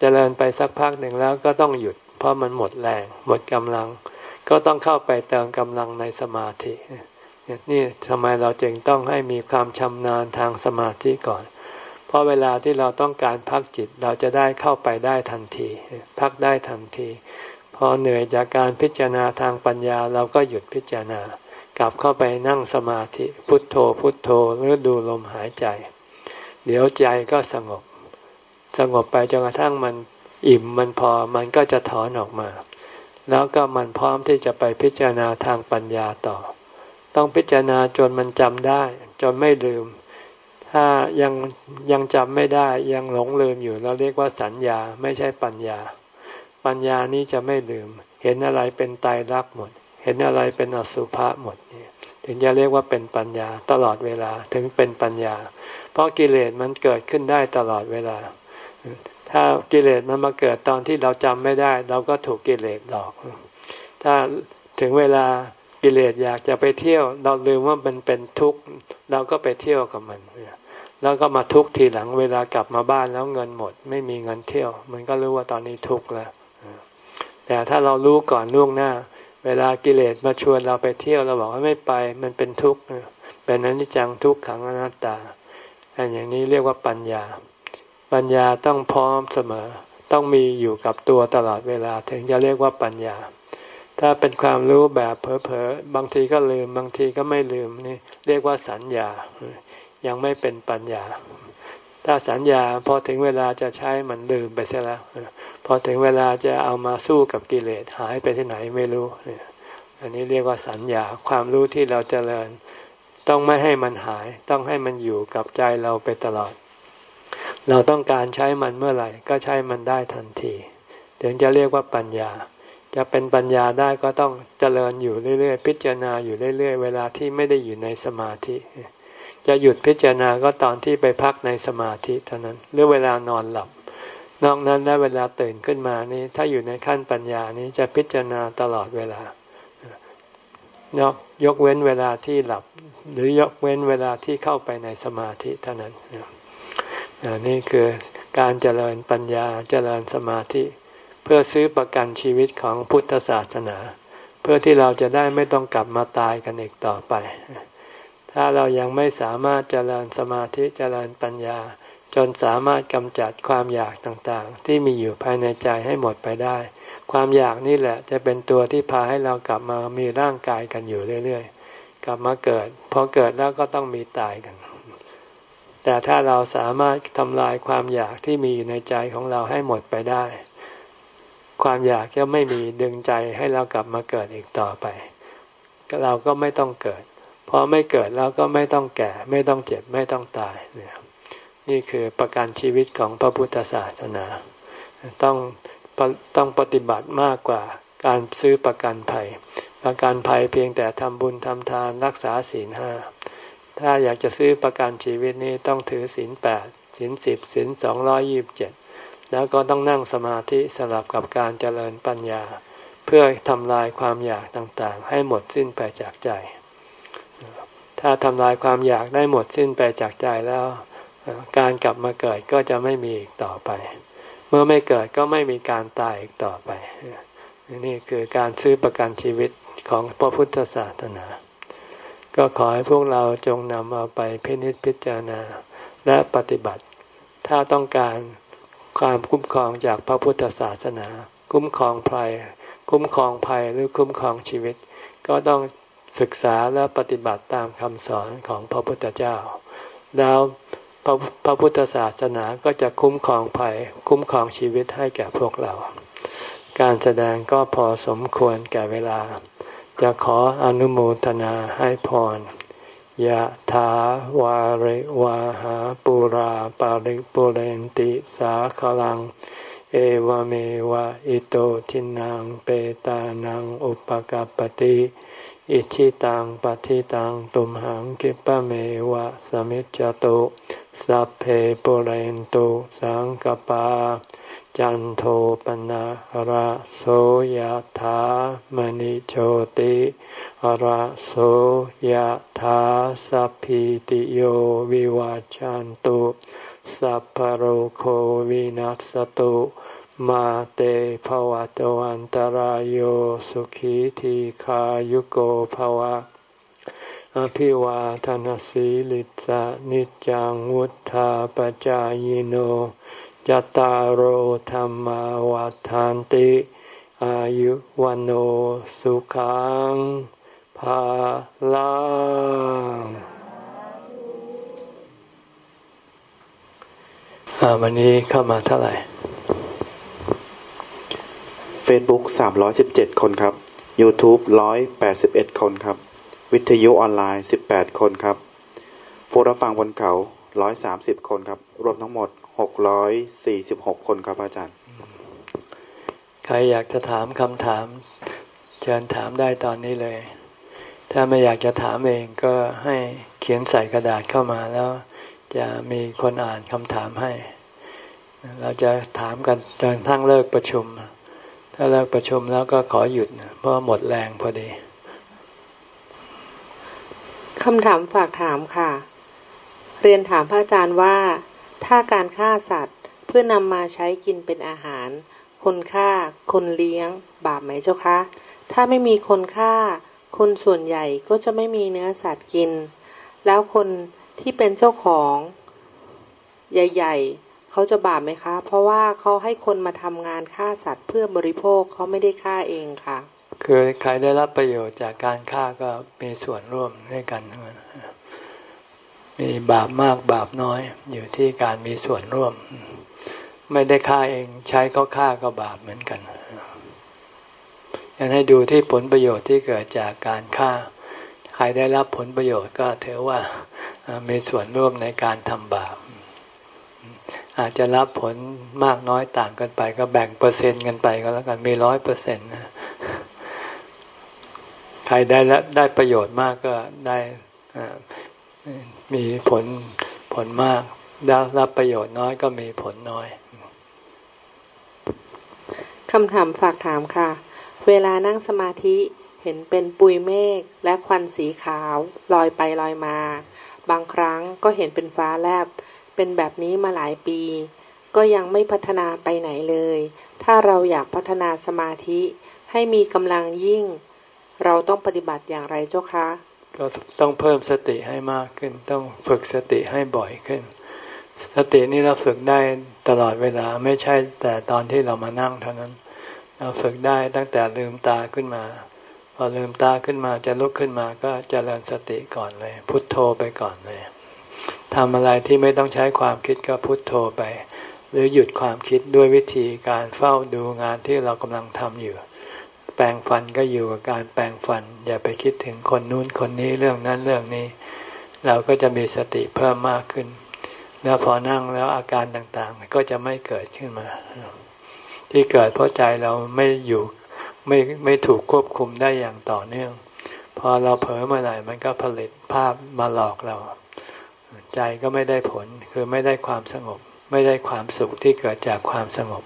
[SPEAKER 1] เจริญไปสักพักหนึ่งแล้วก็ต้องหยุด เพราะมันหมดแรงหมดกำลัง ก็ต้องเข้าไปเติมกำลังในสมาธินี่ทำไมเราจึงต้องให้มีความชำนาญทางสมาธิก่อน เพราะเวลาที่เราต้องการพักจิตเราจะได้เข้าไปได้ทันที พักได้ทันที พอเหนื่อยจากการพิจารณาทางปัญญาเราก็หยุดพิจารณา กลับเข้าไปนั่งสมาธิพุทโธพุทโธหรือดูลมหายใจ เดี๋ยวใจก็สงบ สงบไปจนกระทั่งมันอิ่มมันพอมันก็จะถอนออกมา แล้วก็มันพร้อมที่จะไปพิจารณาทางปัญญาต่อ ต้องพิจารณาจนมันจำได้ จนไม่ลืม ถ้ายังยังจำไม่ได้ยังหลงลืมอยู่เราเรียกว่าสัญญาไม่ใช่ปัญญา ปัญญานี้จะไม่ลืม เห็นอะไรเป็นตายรักหมด เห็นอะไรเป็นอสุภะหมดเนี่ยถึงจะเรียกว่าเป็นปัญญาตลอดเวลาถึงเป็นปัญญา เพราะกิเลสมันเกิดขึ้นได้ตลอดเวลา ถ้ากิเลสมันมาเกิดตอนที่เราจำไม่ได้ เราก็ถูกกิเลสหลอก ถ้าถึงเวลากิเลสอยากจะไปเที่ยว เราลืมว่ามันเป็นทุกข์เราก็ไปเที่ยวกับมันแล้วก็มาทุกข์ทีหลังเวลากลับมาบ้านแล้วเงินหมด ไม่มีเงินเที่ยว มันก็รู้ว่าตอนนี้ทุกข์แล้ว แต่ถ้าเรารู้ก่อนล่วงหน้า เวลากิเลสมาชวนเราไปเที่ยวเราบอกว่าไม่ไป มันเป็นทุกข์เป็นอนิจจังทุกขังอนัตตาอันอย่างนี้เรียกว่าปัญญา ปัญญาต้องพร้อมเสมอ ต้องมีอยู่กับตัวตลอดเวลาถึงจะเรียกว่าปัญญา ถ้าเป็นความรู้แบบเผลอๆบางทีก็ลืมบางทีก็ไม่ลืมนี่เรียกว่าสัญญา ยังไม่เป็นปัญญา ถ้าสัญญาพอถึงเวลาจะใช้มันลืมไปเสียแล้วพอถึงเวลาจะเอามาสู้กับกิเลสหายไปที่ไหนไม่รู้เนี่ยอันนี้เรียกว่าสัญญาความรู้ที่เราจเจริญ ต้องไม่ให้มันหาย ต้องให้มันอยู่กับใจเราไปตลอด เราต้องการใช้มันเมื่อไหร่ ก็ใช้มันได้ทันที ถึงจะเรียกว่าปัญญา จะเป็นปัญญาได้ก็ต้องเจริญอยู่เรื่อยๆ พิจารณาอยู่เรื่อยๆ เวลาที่ไม่ได้อยู่ในสมาธิ จะหยุดพิจารณาก็ตอนที่ไปพักในสมาธิเท่านั้น หรือเวลานอนหลับ นอกนั้นและเวลาตื่นขึ้นมานี้ ถ้าอยู่ในขั้นปัญญานี้จะพิจารณาตลอดเวลายกยกเว้นเวลาที่หลับ หรือยกเว้นเวลาที่เข้าไปในสมาธิเท่านั้นนี่คือการเจริญปัญญาเจริญสมาธิ เพื่อซื้อประกันชีวิตของพุทธศาสนา เพื่อที่เราจะได้ไม่ต้องกลับมาตายกันอีกต่อไป ถ้าเรายังไม่สามารถเจริญสมาธิเจริญปัญญา จนสามารถกำจัดความอยากต่างๆ ที่มีอยู่ภายในใจให้หมดไปได้ ความอยากนี่แหละจะเป็นตัวที่พาให้เรากลับมามีร่างกายกันอยู่เรื่อยๆ กลับมาเกิดพอเกิดแล้วก็ต้องมีตายกัน แต่ถ้าเราสามารถทำลายความอยากที่มีอยู่ในใจของเราให้หมดไปได้ ความอยากจะไม่มีดึงใจให้เรากลับมาเกิดอีกต่อไป เราก็ไม่ต้องเกิด พอไม่เกิดแล้วก็ไม่ต้องแก่ ไม่ต้องเจ็บไม่ต้องตายเนี่ยนี่คือประกันชีวิตของพระพุทธศาสนา ต้องต้องปฏิบัติมากกว่าการซื้อประกันภัย ประกันภัยเพียงแต่ทำบุญทำทานรักษาศีลห้าถ้าอยากจะซื้อประกันชีวิตนี้ต้องถือศีลแปดศีลสิบศีลสองร้อยี่บเจ็ดแล้วก็ต้องนั่งสมาธิสลับกับการเจริญปัญญา เพื่อทำลายความอยากต่างๆ ให้หมดสิ้นไปจากใจ ถ้าทำลายความอยากได้หมดสิ้นไปจากใจแล้ว การกลับมาเกิดก็จะไม่มีอีกต่อไป เมื่อไม่เกิดก็ไม่มีการตายอีกต่อไป นี่คือการซื้อประกันชีวิตของพระพุทธศาสนา ก็ขอให้พวกเราจงนำเอาไปพินิจพิจารณาและปฏิบัติ ถ้าต้องการความคุ้มครองจากพระพุทธศาสนา คุ้มครองภัย คุ้มครองภัยหรือคุ้มครองชีวิต ก็ต้อง ศึกษาและปฏิบัติตามคำสอนของพระพุทธเจ้า แล้วพระพระพุทธศาสนาก็จะคุ้มครองภัย คุ้มครองชีวิตให้แก่พวกเรา การแสดงก็พอสมควรแก่เวลา จะขออนุโมทนาให้พรยะถาวาริวาหาปุราปาริปุเรนติสาขลัง เอวเมวะอิโตทินังเปตานังอุปกปติ อิชิตังปฏิตังตุมหังกิปะเมวะสมิจจตุสัพเพปุเรนตุสังกปา จันโทปนะระโสยถามณิโชติระโสยถาสัพพิติโยวิวาจันตุสัพพโรโควินัสตุ มาเตภวัตวันตารโยสุขีทีขายุโกภวะ อภิวาทนสีลิสะนิจังวุธาปจายโนจตารโหธรรมวัฏานติ อายุวันโอสุขังภาลังวันนี้เข้ามาเท่าไหร่
[SPEAKER 2] Facebook 317 คนครับ YouTube 181 คนครับ วิทยุออนไลน์ 18 คนครับผู้รับฟังบนเขา 130 คนครับ รวมทั้งหมด 646 คนครับอาจารย์
[SPEAKER 1] ใครอยากจะถามคำถาม เชิญถามได้ตอนนี้เลย ถ้าไม่อยากจะถามเองก็ให้เขียนใส่กระดาษเข้ามาแล้ว จะมีคนอ่านคำถามให้ เราจะถามกันจนทั้งเลิกประชุม ถ้าเลิกประชุมแล้วก็ขอหยุดเพราะหมดแรงพอดี
[SPEAKER 3] คำถามฝากถามค่ะ เรียนถามพระอาจารย์ว่า ถ้าการฆ่าสัตว์เพื่อนำมาใช้กินเป็นอาหาร คนฆ่า คนเลี้ยง บาปไหมเจ้าคะ ถ้าไม่มีคนฆ่า คนส่วนใหญ่ก็จะไม่มีเนื้อสัตว์กิน แล้วคนที่เป็นเจ้าของ ใหญ่ เขาจะบาปไหมคะ เพราะว่าเขาให้คนมาทำงานฆ่าสัตว์เพื่อบริโภคเขาไม่ได้ฆ่าเองค่ะ
[SPEAKER 1] คือใครได้รับประโยชน์จากการฆ่าก็มีส่วนร่วมด้วยกันมีบาปมากบาปน้อย อยู่ที่การมีส่วนร่วม ไม่ได้ฆ่าเองใช้เขาฆ่าก็บาปเหมือนกันยังให้ดูที่ผลประโยชน์ที่เกิดจากการฆ่า ใครได้รับผลประโยชน์ก็ถือว่ามีส่วนร่วมในการทำบาป อาจจะรับผลมากน้อยต่างกันไป ก็แบ่งเปอร์เซ็นต์กันไปก็แล้วกันมีร้อยเปอร์เซ็นต์นะใครได้ละได้ประโยชน์มากก็ได้มีผลผลมากได้รับประโยชน์น้อยก็มีผลน้อย
[SPEAKER 3] คำถามฝากถามค่ะ เวลานั่งสมาธิเห็นเป็นปุยเมฆและควันสีขาว ลอยไปลอยมา บางครั้งก็เห็นเป็นฟ้าแลบ เป็นแบบนี้มาหลายปี ก็ยังไม่พัฒนาไปไหนเลย ถ้าเราอยากพัฒนาสมาธิให้มีกำลังยิ่ง เราต้องปฏิบัติอย่างไรเจ้าคะ
[SPEAKER 1] ก็ต้องเพิ่มสติให้มากขึ้น ต้องฝึกสติให้บ่อยขึ้น สตินี่เราฝึกได้ตลอดเวลาไม่ใช่แต่ตอนที่เรามานั่งเท่านั้น เราฝึกได้ตั้งแต่ลืมตาขึ้นมา พอลืมตาขึ้นมาจะลุกขึ้นมาก็จเจริญสติก่อนเลย พุทโธไปก่อนเลย ทำอะไรที่ไม่ต้องใช้ความคิดก็พุโทโธไป หรือหยุดความคิดด้วยวิธีการเฝ้าดูงานที่เรากำลังทำอยู่ แปลงฟันก็อยู่กับการแปลงฟัน อย่าไปคิดถึงคนนู้นคนนี้เรื่องนั้นเรื่องนี้ เราก็จะมีสติเพิ่มมากขึ้น แล้วพอนั่งแล้วอาการต่างๆ ก็จะไม่เกิดขึ้นมา ที่เกิดเพราะใจเราไม่อยู่ไม่ไม่ถูกควบคุมได้อย่างต่อเนื่อง พอพอเราเผลอเมื่อไหร่มันก็ผลิตภาพมาหลอกเรา ใจก็ไม่ได้ผล คือไม่ได้ความสงบ ไม่ได้ความสุขที่เกิดจากความสงบ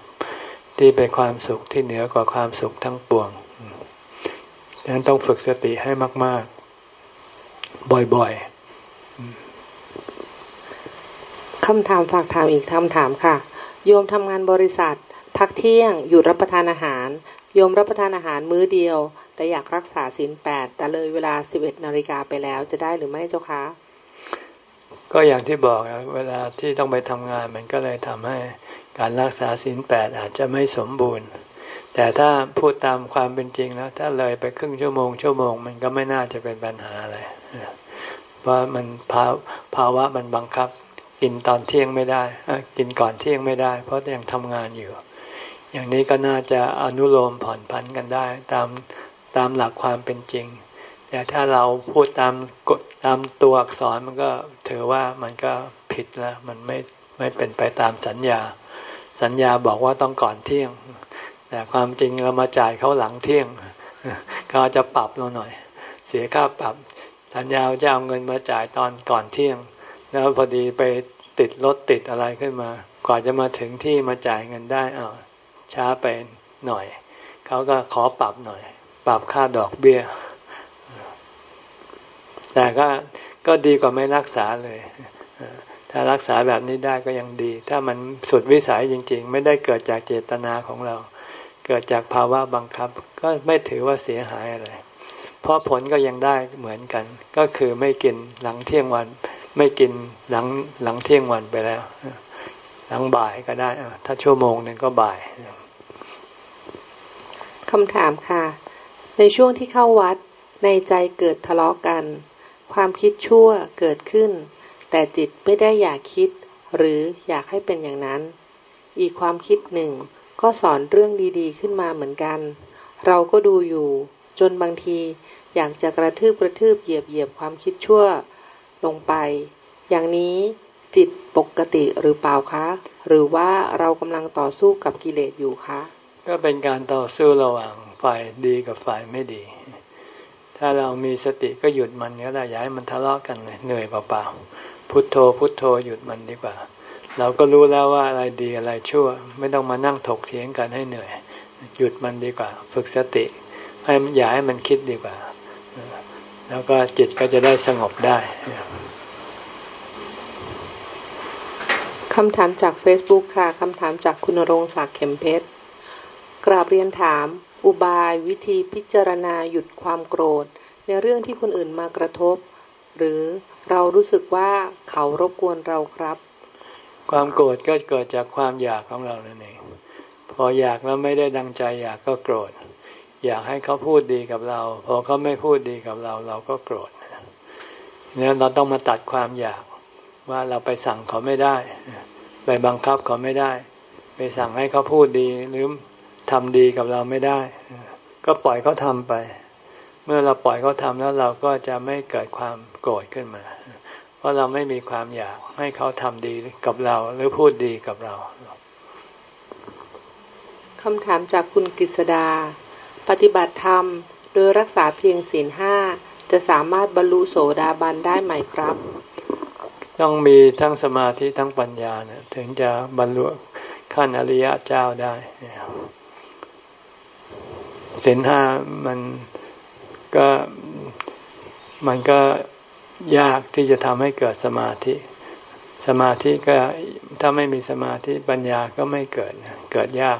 [SPEAKER 1] ที่เป็นความสุขที่เหนือกว่าความสุขทั้งปวงดังนั้นต้องฝึกสติให้มาก ๆ บ่อย
[SPEAKER 3] ๆคำถามฝากถามอีกคำถามค่ะ โยมทำงานบริษัท พักเที่ยงหยุดรับประทานอาหาร โยมรับประทานอาหารมื้อเดียว แต่อยากรักษาศีลแปดแต่เลยเวลาสิบเอ็ดนาฬิกาไปแล้วจะได้หรือไม่เจ้าคะ
[SPEAKER 1] ก็อย่างที่บอกเวลาที่ต้องไปทำงานมันก็เลยทำให้การรักษาศีลแปดอาจจะไม่สมบูรณ์ แต่ถ้าพูดตามความเป็นจริงแล้ว ถ้าเลยไปครึ่งชั่วโมงชั่วโมง มันก็ไม่น่าจะเป็นปัญหาอะไรเพราะมันภาภาวะมันบังคับ กินตอนเที่ยงไม่ได้กินก่อนเที่ยงไม่ได้ เพราะยังทำงานอยู่ อย่างนี้ก็น่าจะอนุโลมผ่อนผันกันได้ ตามตามหลักความเป็นจริง แต่ถ้าเราพูดตามกฎตามตัวอักษรมันก็ถือว่ามันก็ผิดแล้ว มันไม่ไม่เป็นไปตามสัญญา สัญญาบอกว่าต้องก่อนเที่ยง แต่ความจริงเรามาจ่ายเขาหลังเที่ยงเขาจะปรับเราหน่อย เสียค่าปรับ สัญญาจะเอาเงินมาจ่ายตอนก่อนเที่ยง แล้วพอดีไปติดรถติดอะไรขึ้นมา กว่าจะมาถึงที่มาจ่ายเงินได้อ้าวช้าไปหน่อย เขาก็ขอปรับหน่อย ปรับค่าดอกเบี้ย แต่ก็ก็ดีกว่าไม่รักษาเลย ถ้ารักษาแบบนี้ได้ก็ยังดี ถ้ามันสุดวิสัยจริง ๆ ไม่ได้เกิดจากเจตนาของเรา เกิดจากภาวะบังคับ ก็ไม่ถือว่าเสียหายอะไร เพราะผลก็ยังได้เหมือนกัน ก็คือไม่กินหลังเที่ยงวัน ไม่กินหลังหลังเที่ยงวันไปแล้ว หลังบ่ายก็ได้ ถ้าชั่วโมงหนึ่งก็บ่าย
[SPEAKER 3] คำถามค่ะ ในช่วงที่เข้าวัดในใจเกิดทะเลาะกัน ความคิดชั่วเกิดขึ้น แต่จิตไม่ได้อยากคิด หรืออยากให้เป็นอย่างนั้น อีกความคิดหนึ่งก็สอนเรื่องดีๆขึ้นมาเหมือนกัน เราก็ดูอยู่ จนบางทีอยากจะกระทืบกระทืบเหยียบเหยียบความคิดชั่ว ลงไป อย่างนี้จิตปกติหรือเปล่าคะ หรือว่าเรากำลังต่อสู้กับกิเลสอยู่คะ
[SPEAKER 1] ก็เป็นการต่อสู้ระหว่างฝ่ายดีกับฝ่ายไม่ดี ถ้าเรามีสติก็หยุดมันก็ได้ย้ายมันทะเลาะกันเลยเหนื่อยเปล่าๆพุทโธพุทโธหยุดมันดีกว่า เราก็รู้แล้วว่าอะไรดีอะไรชั่ว ไม่ต้องมานั่งถกเถียงกันให้เหนื่อย หยุดมันดีกว่า ฝึกสติ ให้อย่าให้มันคิดดีกว่า แล้วก็จิตก็จะได้สงบได้
[SPEAKER 3] คำถามจาก Facebook ค่ะ คำถามจากคุณรงศักดิ์เข็มเพชร กราบเรียนถาม อุบายวิธีพิจารณาหยุดความโกรธ ในเรื่องที่คนอื่นมากระทบ หรือเรารู้สึกว่าเขารบกวนเราครับ
[SPEAKER 1] ความโกรธก็เกิดจากความอยากของเรานั่นเองพออยากแล้วไม่ได้ดังใจอยากก็โกรธ อยากให้เขาพูดดีกับเรา พอเขาไม่พูดดีกับเรา เราก็โกรธเนี่ยเราต้องมาตัดความอยากว่าเราไปสั่งเขาไม่ได้ ไปบังคับเขาไม่ได้ ไปสั่งให้เขาพูดดีหรือ ทำดีกับเราไม่ได้ ก็ปล่อยเขาทำไป เมื่อเราปล่อยเขาทำแล้วเราก็จะไม่เกิดความโกรธขึ้นมา เพราะเราไม่มีความอยากให้เขาทำดีกับเราหรือพูดดีกับเรา
[SPEAKER 3] คำถามจากคุณกฤษดา ปฏิบัติธรรม โดยรักษาเพียงศีลห้าจะสามารถบรรลุโสดาบันได้ไหมครับ
[SPEAKER 1] ต้องมีทั้งสมาธิทั้งปัญญาเนี่ยถึงจะบรรลุขั้นอริยะเจ้าได้ ศีลห้ามันก็มันก็ยากที่จะทำให้เกิดสมาธิ สมาธิก็ถ้าไม่มีสมาธิปัญญาก็ไม่เกิดเกิดยาก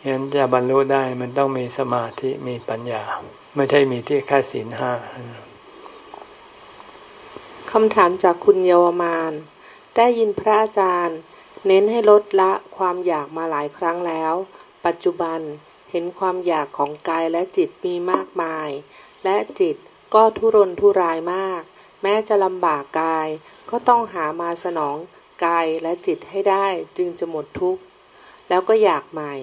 [SPEAKER 1] ฉะนั้นจะบรรลุได้มันต้องมีสมาธิมีปัญญา ไม่ใช่มีที่แค่ศีลห้า
[SPEAKER 3] คำถามจากคุณเยาวมานได้ยินพระอาจารย์ เน้นให้ลดละความอยากมาหลายครั้งแล้ว ปัจจุบัน เห็นความอยากของกายและจิตมีมากมาย และจิตก็ทุรนทุรายมาก แม้จะลำบากกาย ก็ต้องหามาสนองกายและจิตให้ได้จึงจะหมดทุกข์ แล้วก็อยากใหม่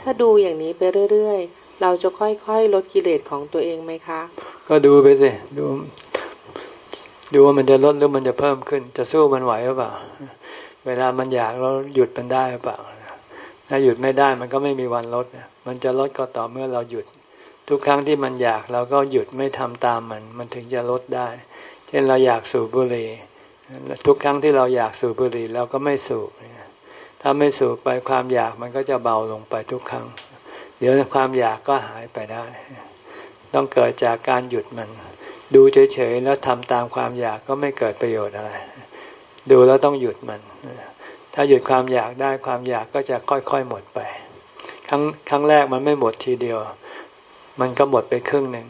[SPEAKER 3] ถ้าดูอย่างนี้ไปเรื่อยๆ เราจะค่อยๆ ลดกิเลสของตัวเองไหมคะ
[SPEAKER 1] ก็ดูไปสิดู ดูว่ามันจะลดหรือมันจะเพิ่มขึ้น จะสู้มันไหวหรือเปล่า เวลามันอยากเราหยุดมันได้หรือเปล่า ถ้าหยุดไม่ได้มันก็ไม่มีวันลด มันจะลดก็ต่อเมื่อเราหยุด ทุกครั้งที่มันอยากเราก็หยุดไม่ทำตามมัน มันถึงจะลดได้ เช่นเราอยากสูบบุหรี่ทุกครั้งที่เราอยากสูบบุหรี่เราก็ไม่สูบ ถ้าไม่สูบไปความอยากมันก็จะเบาลงไปทุกครั้ง เดี๋ยวความอยากก็หายไปได้ ต้องเกิดจากการหยุดมัน ดูเฉยๆแล้วทำตามความอยากก็ไม่เกิดประโยชน์อะไร ดูแล้วต้องหยุดมัน ถ้าหยุดความอยากได้ความอยากก็จะค่อยๆหมดไป ครั้งครั้งแรกมันไม่หมดทีเดียว มันก็หมดไปครึ่งหนึ่ง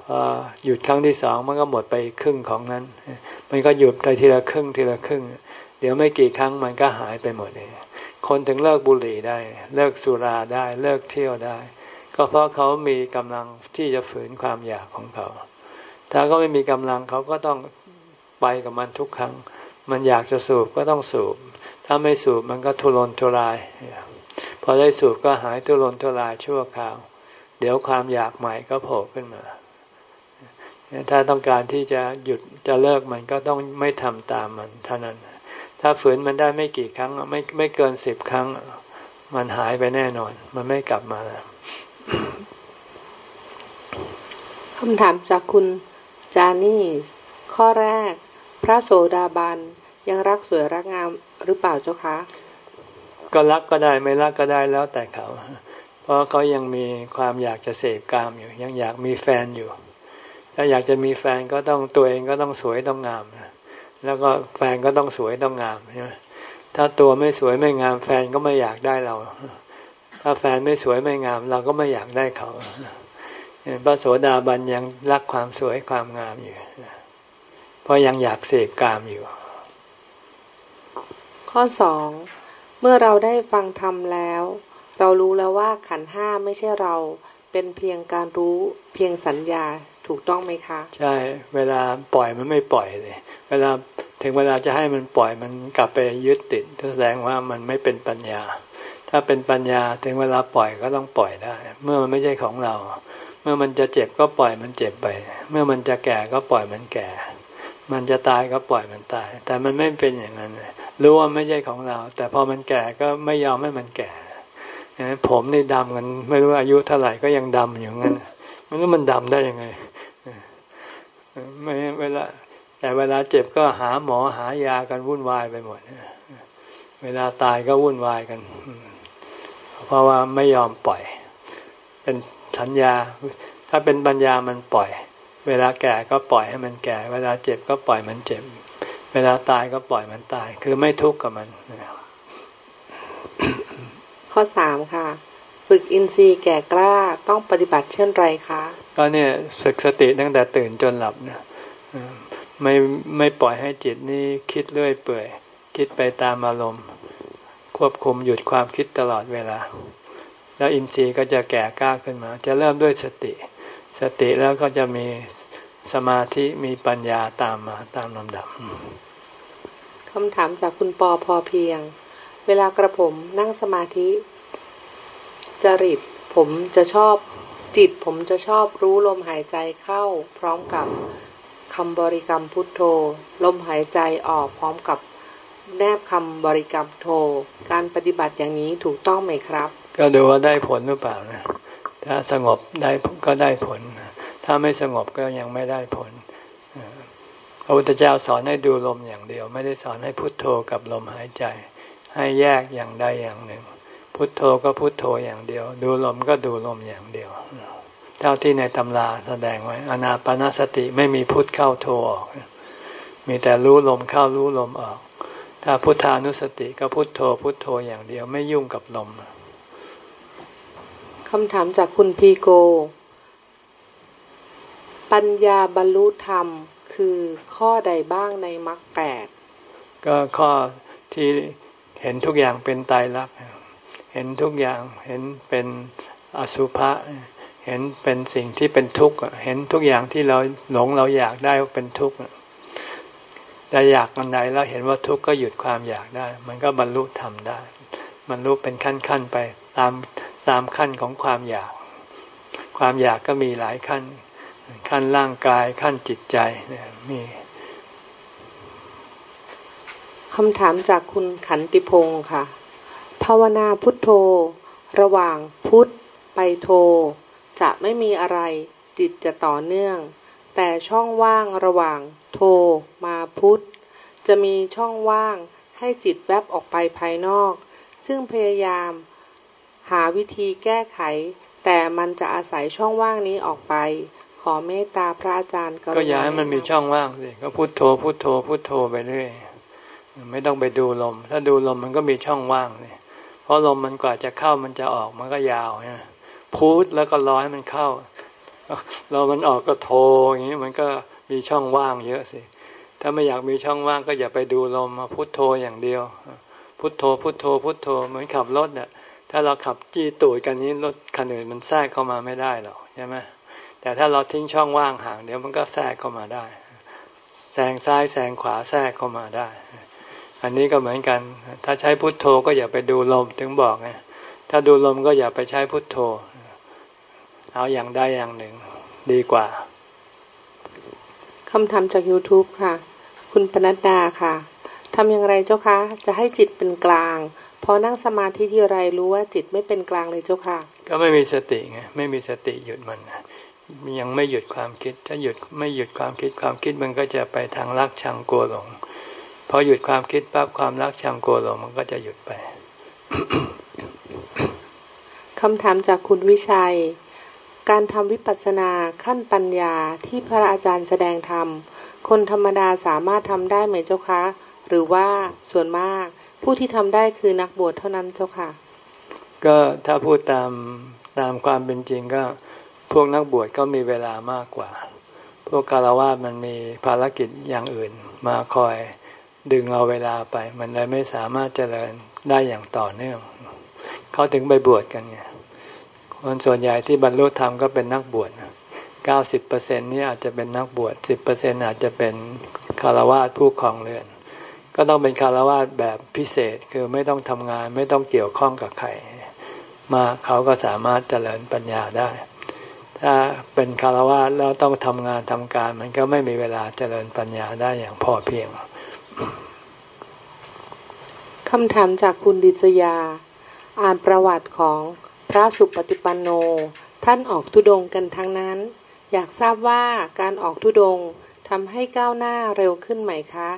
[SPEAKER 1] พอหยุดครั้งที่สองมันก็หมดไปครึ่งของนั้น มันก็หยุดไปทีละครึ่งทีละครึ่ง เดี๋ยวไม่กี่ครั้งมันก็หายไปหมดเองคนถึงเลิกบุหรี่ได้ เลิกสุราได้เลิกเที่ยวได้ ก็เพราะเขามีกำลังที่จะฝืนความอยากของเขา ถ้าเขาไม่มีกำลังเขาก็ต้องไปกับมันทุกครั้ง มันอยากจะสูบก็ต้องสูบ ถ้าไม่สูบมันก็ทุรนทุราย พอได้สูบก็หายทุรนทุรายชั่วคราว เดี๋ยวความอยากใหม่ก็โผล่ขึ้นมา ถ้าต้องการที่จะหยุดจะเลิกมันก็ต้องไม่ทำตามมันเท่านั้น ถ้าฝืนมันได้ไม่กี่ครั้ง ไม่ไม่เกินสิบครั้ง มันหายไปแน่นอน มันไม่กลับมาแล้ว
[SPEAKER 3] คำถามจากคุณจานี่ ข้อแรก พระโสดาบัน ยังรักสวยรักงามหรือเปล่าเจ้าคะ
[SPEAKER 1] ก็รักก็ได้ไม่รักก็ได้แล้วแต่เขา เพราะเขายังมีความอยากจะเสพกามอยู่ ยังอยากมีแฟนอยู่ ถ้าอยากจะมีแฟนก็ต้องตัวเองก็ต้องสวยต้องงามแล้วก็แฟนก็ต้องสวยต้องงามใช่ไหมถ้าตัวไม่สวยไม่งามแฟนก็ไม่อยากได้เรา ถ้าแฟนไม่สวยไม่งาม เราก็ไม่อยากได้เขาพระโสดาบันยังรักความสวยความงามอยู่ เพราะยังอยากเสกกามอยู่
[SPEAKER 3] ข้อสองเมื่อเราได้ฟังธรรมแล้ว เรารู้แล้วว่าขันห้าไม่ใช่เราเป็นเพียงการรู้เพียงสัญญาถูกต้องไหมคะ
[SPEAKER 1] ใช่ เวลาปล่อยมันไม่ปล่อยเลย เวลาถึงเวลาจะให้มันปล่อยมันกลับไปยึดติดแสดงว่ามันไม่เป็นปัญญา ถ้าเป็นปัญญาถึงเวลาปล่อยก็ต้องปล่อยได้ เมื่อมันไม่ใช่ของเรา เมื่อมันจะเจ็บก็ปล่อยมันเจ็บไป เมื่อมันจะแก่ก็ปล่อยมันแก่ มันจะตายก็ปล่อยมันตาย แต่มันไม่เป็นอย่างนั้น รู้ว่าไม่ใช่ของเรา แต่พอมันแก่ก็ไม่ยอมให้มันแก่ผมนี่ดำกันไม่รู้อายุเท่าไหร่ก็ยังดำอยู่งั้นไมันก็มันดำได้ยังไงไม่เวลาแต่เวลาเจ็บก็หาหมอหายากันวุ่นวายไปหมดเวลาตายก็วุ่นวายกัน เพราะว่าไม่ยอมปล่อย เป็นสัญญา ถ้าเป็นปัญญามันปล่อย เวลาแก่ก็ปล่อยให้มันแก่ เวลาเจ็บก็ปล่อยมันเจ็บ เวลาตายก็ปล่อยมันตาย คือไม่ทุกข์กับมัน
[SPEAKER 3] ข้อสามค่ะ ฝึกอินทรีย์แก่กล้าต้องปฏิบัติเช่นไรคะ
[SPEAKER 1] ก็เนี่ยฝึกสติตั้งแต่ตื่นจนหลับเนี่ยไม่ไม่ปล่อยให้จิตนี้คิดเรื่อยเปื่อย คิดไปตามอารมณ์ ควบคุมหยุดความคิดตลอดเวลา แล้วอินทรีย์ก็จะแก่กล้าขึ้นมา จะเริ่มด้วยสติ สติแล้วก็จะมี สมาธิมีปัญญาตามมาตามลำดับ
[SPEAKER 3] คำถามจากคุณปอพอเพียง เวลากระผมนั่งสมาธิ จริตผมจะชอบจิตผมจะชอบรู้ลมหายใจเข้า พร้อมกับคำบริกรรมพุทโธ ลมหายใจออกพร้อมกับแนบคำบริกรรมโธการปฏิบัติอย่างนี้ถูกต้องไหมครับ
[SPEAKER 1] ก็ดูว่าได้ผลหรือเปล่านะถ้าสงบได้ก็ได้ผล ถ้าไม่สงบก็ยังไม่ได้ผลพระพุทธเจ้าสอนให้ดูลมอย่างเดียว ไม่ได้สอนให้พุทโธกับลมหายใจ ให้แยกอย่างใดอย่างหนึ่ง พุทโธก็พุทโธอย่างเดียว ดูลมก็ดูลมอย่างเดียวเท่าที่ในตำราแสดงไว้อนาปนาสติไม่มีพุทเข้าโทออก มีแต่รู้ลมเข้ารู้ลมออก ถ้าพุทธานุสติก็พุทโธ พุทโธอย่างเดียวไม่ยุ่งกับลม
[SPEAKER 3] คำถามจากคุณพีโก ปัญญาบรรลุธรรมคือข้อใดบ้างในมรรคแปด
[SPEAKER 1] ก็ข้อที่เห็นทุกอย่างเป็นตายรักเห็นทุกอย่างเห็นเป็นอสุภะเห็นเป็นสิ่งที่เป็นทุกข์เห็นทุกอย่างที่เราหลงเราอยากได้เป็นทุกข์แต่อยากอันใดแล้วเห็นว่าทุกข์ก็หยุดความอยากได้ มันก็บรรลุธรรมได้มันรู้เป็นขั้นขั้นไปตามตามขั้นของความอยาก ความอยากก็มีหลายขั้น ขั้นร่างกายขั้นจิตใจเนี่ยมี
[SPEAKER 3] คำถามจากคุณขันติพงศ์ค่ะ ภาวนาพุทโธ ระหว่างพุทไปโท จะไม่มีอะไรจิตจะต่อเนื่อง แต่ช่องว่างระหว่างโทมาพุทธจะมีช่องว่างให้จิตแวบออกไปภายนอก ซึ่งพยายามหาวิธีแก้ไข แต่มันจะอาศัยช่องว่างนี้ออกไป ขอเมตตาพระอาจารย์
[SPEAKER 1] ก็อย่าให้มันมีช่องว่างสิก็พุโทโธพุโทโธพุโทโธไปเรื่อยไม่ต้องไปดูลม ถ้าดูลมมันก็มีช่องว่างเลยเพราะลมมันกว่าจะเข้ามันจะออกมันก็ยาวนะพูดแล้วก็ร้อยมันเข้าเรามันออกก็โทอย่างนี้มันก็มีช่องว่างเยอะสิถ้าไม่อยากมีช่องว่างก็อย่าไปดูลมมาพุโทโธอย่างเดียว พุโทโธพุโทโธพุโทโธเหมือนขับรถเนี่ยถ้าเราขับจี้ตูดกันนี้รถคันอื่นมันแทรกเข้ามาไม่ได้หรอกใช่ไหม แต่ถ้าเราทิ้งช่องว่างห่างเดี๋ยวมันก็แทรกเข้ามาได้แซงซ้ายแซงขวาแทรกเข้ามาได้ อันนี้ก็เหมือนกัน ถ้าใช้พุทโธก็อย่าไปดูลมถึงบอกไงถ้าดูลมก็อย่าไปใช้พุทโธ เอาอย่างใดอย่างหนึ่ง ดีกว่า
[SPEAKER 3] คำถามจาก YouTube ค่ะ คุณปนัดดาค่ะทำอย่างไรเจ้าคะ จะให้จิตเป็นกลาง พอนั่งสมาธิที่ไรรู้ว่าจิตไม่เป็นกลางเลยเจ้าค่ะ
[SPEAKER 1] ก็ไม่มีสติไง ไม่มีสติหยุดมัน ยังไม่หยุดความคิด ถ้าหยุดไม่หยุดความคิดความคิดมันก็จะไปทางรักชังกลัวหลงพอหยุดความคิดปั๊บความรักชังกลัวหลงมันก็จะหยุดไป
[SPEAKER 3] คำถามจากคุณวิชัย การทำวิปัสสนาขั้นปัญญาที่พระอาจารย์แสดงธรรม คนธรรมดาสามารถทำได้ไหมเจ้าคะ หรือว่าส่วนมากผู้ที่ทำได้คือนักบวชเท่านั้นเจ้าค่ะ
[SPEAKER 1] ก็ถ้าพูดตามตามความเป็นจริงก็ พวกนักบวชก็มีเวลามากกว่า พวกคารวะมันมีภารกิจอย่างอื่น มาคอยดึงเอาเวลาไป มันเลยไม่สามารถเจริญได้อย่างต่อเนื่อง เขาถึงไปบวชกันไงคนส่วนใหญ่ที่บรรลุธรรมก็เป็นนักบวชเก้าสิบเปอร์เซ็นนี้อาจจะเป็นนักบวชสิบเปอร์เซ็นอาจจะเป็นคารวะผู้ครองเรือน ก็ต้องเป็นคารวะแบบพิเศษคือไม่ต้องทำงานไม่ต้องเกี่ยวข้องกับใคร มาเขาก็สามารถเจริญปัญญาได้ ถ้าเป็นคารวะแล้วต้องทำงานทำการ มันก็ไม่มีเวลาเจริญปัญญาได้อย่างพอเพียง
[SPEAKER 3] คำถามจากคุณดิษยา อ่านประวัติของพระสุปฏิปันโน ท่านออกทุดงกันทั้งนั้น อยากทราบว่าการออกทุดงทำให้ก้าวหน้าเร็วขึ้นไหมคะ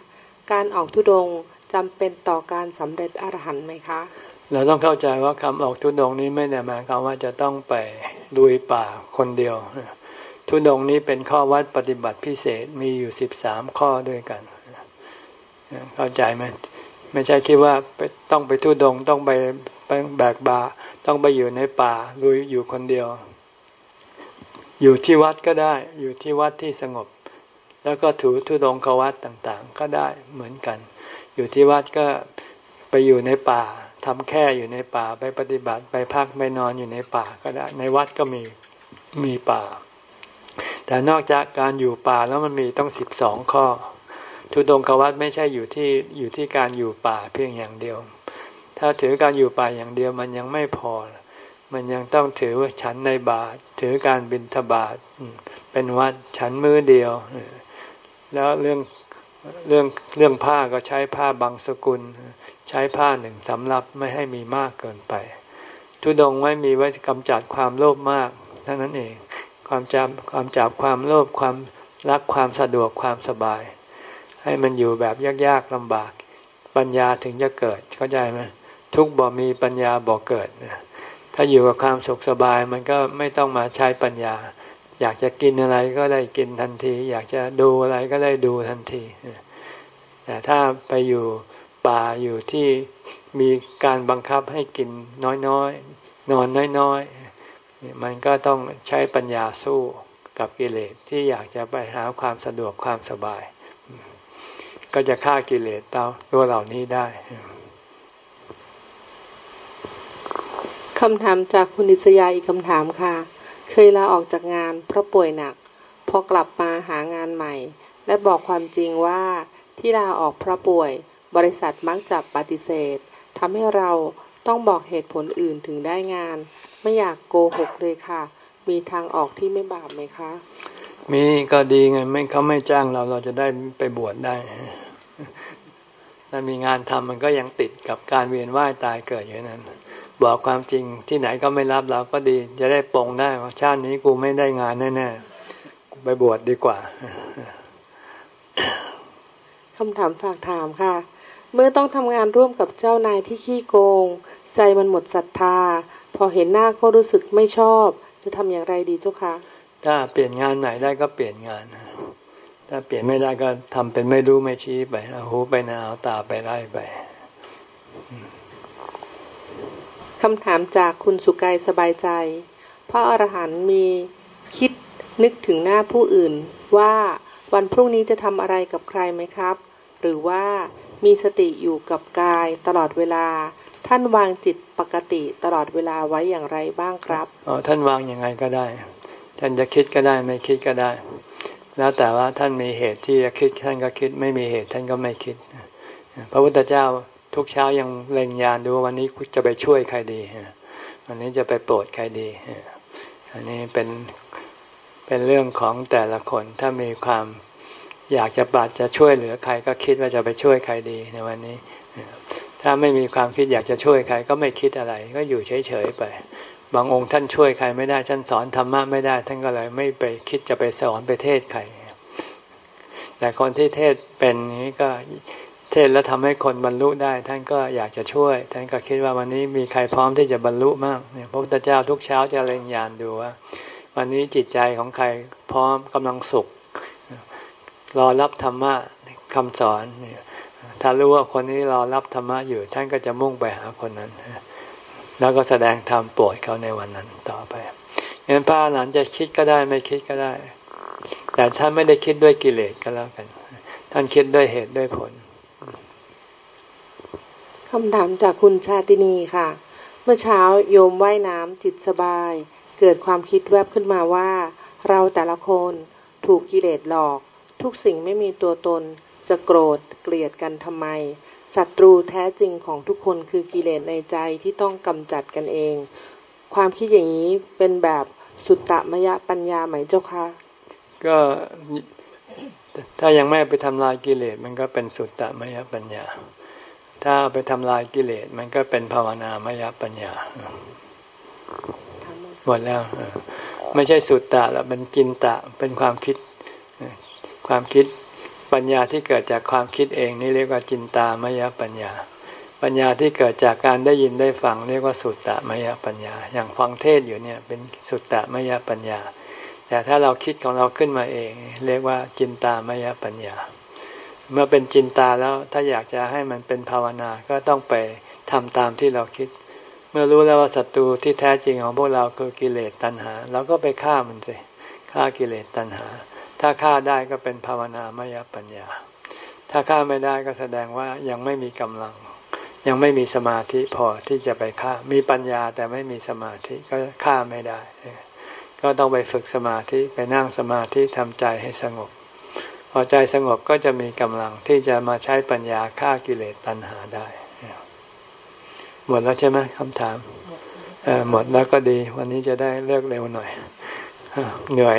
[SPEAKER 3] การออกทุดงจำเป็นต่อการสำเร็จอรหันต์ไหมคะ
[SPEAKER 1] เราต้องเข้าใจว่าคำออกทุดงนี้ไม่ได้หมายความว่าจะต้องไปลุยป่าคนเดียว ทุดงนี้เป็นข้อวัดปฏิบัติพิเศษมีอยู่สิบสามข้อด้วยกัน เข้าใจไหมไม่ใช่คิดว่าต้องไปทุดงต้องไปแบกบาต้องไปอยู่ในป่าลุยอยู่คนเดียว อยู่ที่วัดก็ได้ อยู่ที่วัดที่สงบ แล้วก็ถือทุดงควัดต่างๆ ก็ได้เหมือนกัน อยู่ที่วัดก็ไปอยู่ในป่า ทำแค่อยู่ในป่าไปปฏิบัติไปพักไปนอนอยู่ในป่าก็ได้ ในวัดก็มีมีป่า แต่นอกจากการอยู่ป่าแล้วมันมีต้องสิบสองข้อ ทุดงควัดไม่ใช่อยู่ที่อยู่ที่การอยู่ป่าเพียงอย่างเดียว ถ้าถือการอยู่ป่าอย่างเดียวมันยังไม่พอ มันยังต้องถือว่าฉันในบาตรถือการบิณฑบาตเป็นวัดฉันมือเดียว แล้วเรื่องเรื่องเรื่องผ้าก็ใช้ผ้าบางสกุล ใช้ผ้าหนึ่งสำรับไม่ให้มีมากเกินไป ทุดงไม่มีไว้กำจัดความโลภมากเท่านั้นเอง ความจำความจับความโลภความรักความสะดวกความสบาย ให้มันอยู่แบบยากๆลำบาก ปัญญาถึงจะเกิดเข้าใจไหมทุกบ่มีปัญญาบ่เกิดถ้าอยู่กับความสุขสบายมันก็ไม่ต้องมาใช้ปัญญา อยากจะกินอะไรก็ได้กินทันที อยากจะดูอะไรก็ได้ดูทันทีแต่ถ้าไปอยู่ ป่าอยู่ที่มีการบังคับให้กินน้อยๆ นอนน้อยๆ มันก็ต้องใช้ปัญญาสู้กับกิเลสที่อยากจะไปหาความสะดวกความสบาย ก็จะฆ่ากิเลสตัวเหล่านี้ได้
[SPEAKER 3] คำถามจากคุณนิสยาอีกคำถามค่ะ เคยลาออกจากงานเพราะป่วยหนัก พอกลับมาหางานใหม่ และบอกความจริงว่าที่ลาออกเพราะป่วย บริษัทมักจับปฏิเสธทำให้เราต้องบอกเหตุผลอื่นถึงได้งาน ไม่อยากโกหกเลยค่ะ มีทางออกที่ไม่บาปไหมคะ
[SPEAKER 1] มีก็ดีไงไม่เขาไม่จ้างเราเราจะได้ไปบวชได้ถ้ามีงานทำมันก็ยังติดกับการเวียนว่ายตายเกิดอยู่นั้น บอกความจริงที่ไหนก็ไม่รับเราก็ดี จะได้ปรงได้ว่าชาตินี้กูไม่ได้งานแน่ๆกูไปบวชดดีกว่า
[SPEAKER 3] คำถามฝากถามค่ะ เมื่อต้องทำงานร่วมกับเจ้านายที่ขี้โกง ใจมันหมดศรัทธา พอเห็นหน้าก็รู้สึกไม่ชอบ จะทำอย่างไรดีเจ้าคะ
[SPEAKER 1] ถ้าเปลี่ยนงานไหนได้ก็เปลี่ยนงานถ้าเปลี่ยนไม่ได้ก็ทำเป็นไม่รู้ไม่ชี้ไปเอาหูไปนาเอาตาไปไล่ไป
[SPEAKER 3] คำถามจากคุณสุกายสบายใจ พระอรหันต์มีคิดนึกถึงหน้าผู้อื่น ว่าวันพรุ่งนี้จะทำอะไรกับใครไหมครับ หรือว่า มีสติอยู่กับกายตลอดเวลา ท่านวางจิตปกติตลอดเวลาไว้อย่างไรบ้างครับ
[SPEAKER 1] อ๋อท่านวางยังไงก็ได้ ท่านจะคิดก็ได้ไม่คิดก็ได้ แล้วแต่ว่าท่านมีเหตุที่จะคิดท่านก็คิดไม่มีเหตุท่านก็ไม่คิด พระพุทธเจ้าทุกเช้ายังเล็งยานดูวันนี้จะไปช่วยใครดีวันนี้จะไปโปรดใครดีอันนี้เป็นเป็นเรื่องของแต่ละคนถ้ามีความ อยากจะปราจะช่วยเหลือใครก็คิดว่าจะไปช่วยใครดีในวันนี้ ถ้าไม่มีความคิดอยากจะช่วยใครก็ไม่คิดอะไร ก็อยู่เฉยๆไป บางองค์ท่านช่วยใครไม่ได้ท่านสอนธรรมะไม่ได้ท่านก็เลยไม่ไปคิดจะไปสอนไปเทศใครแต่คนที่เทศเป็นนี้ก็เทศแล้วทำให้คนบรรลุได้ ท่านก็อยากจะช่วย ท่านก็คิดว่าวันนี้มีใครพร้อมที่จะบรรลุมากเนี่ยพระพุทธเจ้าทุกเช้าจะเล็งยานดูว่า วันนี้จิตใจของใครพร้อมกำลังสุข รอรับธรรมะคำสอนเนี่ยถ้ารู้ว่าคนนี้รอรับธรรมะอยู่ ท่านก็จะมุ่งไปหาคนนั้น แล้วก็แสดงธรรมโปรดเขาในวันนั้นต่อไปงั้นพระหลานจะคิดก็ได้ไม่คิดก็ได้ แต่ท่านไม่ได้คิดด้วยกิเลสก็แล้วกัน ท่านคิดด้วยเหตุด้วยผล
[SPEAKER 3] คำถามจากคุณชาตินีค่ะ เมื่อเช้าโยมว่ายน้ำจิตสบาย เกิดความคิดแวบขึ้นมาว่า เราแต่ละคนถูกกิเลสหลอก ทุกสิ่งไม่มีตัวตน จะโกรธเกลียดกันทำไมศัตรูแท้จริงของทุกคนคือกิเลสในใจที่ต้องกำจัดกันเอง ความคิดอย่างนี้เป็นแบบสุตตมยปัญญาไหมเจ้าคะ
[SPEAKER 1] ก็ถ้ายังไม่ไปทำลายกิเลสมันก็เป็นสุตตมยปัญญา ถ้าไปทำลายกิเลสมันก็เป็นภาวนามยปัญญาหมดแล้วไม่ใช่สุตตะแล้วเป็นจินตะเป็นความคิด ความคิดปัญญาที่เกิดจากความคิดเองนี่เรียกว่าจินตามยปัญญา ปัญญาที่เกิดจากการได้ยินได้ฟังเรียกว่าสุตตมยปัญญา อย่างฟังเทศอยู่เนี่ยเป็นสุตตมยปัญญา แต่ถ้าเราคิดของเราขึ้นมาเอง เรียกว่าจินตามยปัญญา เมื่อเป็นจินตาแล้วถ้าอยากจะให้มันเป็นภาวนาก็ต้องไปทำตามที่เราคิด เมื่อรู้แล้วว่าศัตรูที่แท้จริงของพวกเราคือกิเลสตัณหาเราก็ไปฆ่ามันสิฆ่ากิเลสตัณหา ถ้าฆ่าได้ก็เป็นภาวนามยปัญญา ถ้าฆ่าไม่ได้ก็แสดงว่ายังไม่มีกำลัง ยังไม่มีสมาธิพอที่จะไปฆ่า มีปัญญาแต่ไม่มีสมาธิก็ฆ่าไม่ได้ ก็ต้องไปฝึกสมาธิไปนั่งสมาธิทำใจให้สงบ พอใจสงบก็จะมีกำลังที่จะมาใช้ปัญญาฆ่ากิเลสตัณหาได้ หมดแล้วใช่ไหมคำถามหมดแล้วก็ดี วันนี้จะได้เลิกเร็วหน่อยเหนื่อย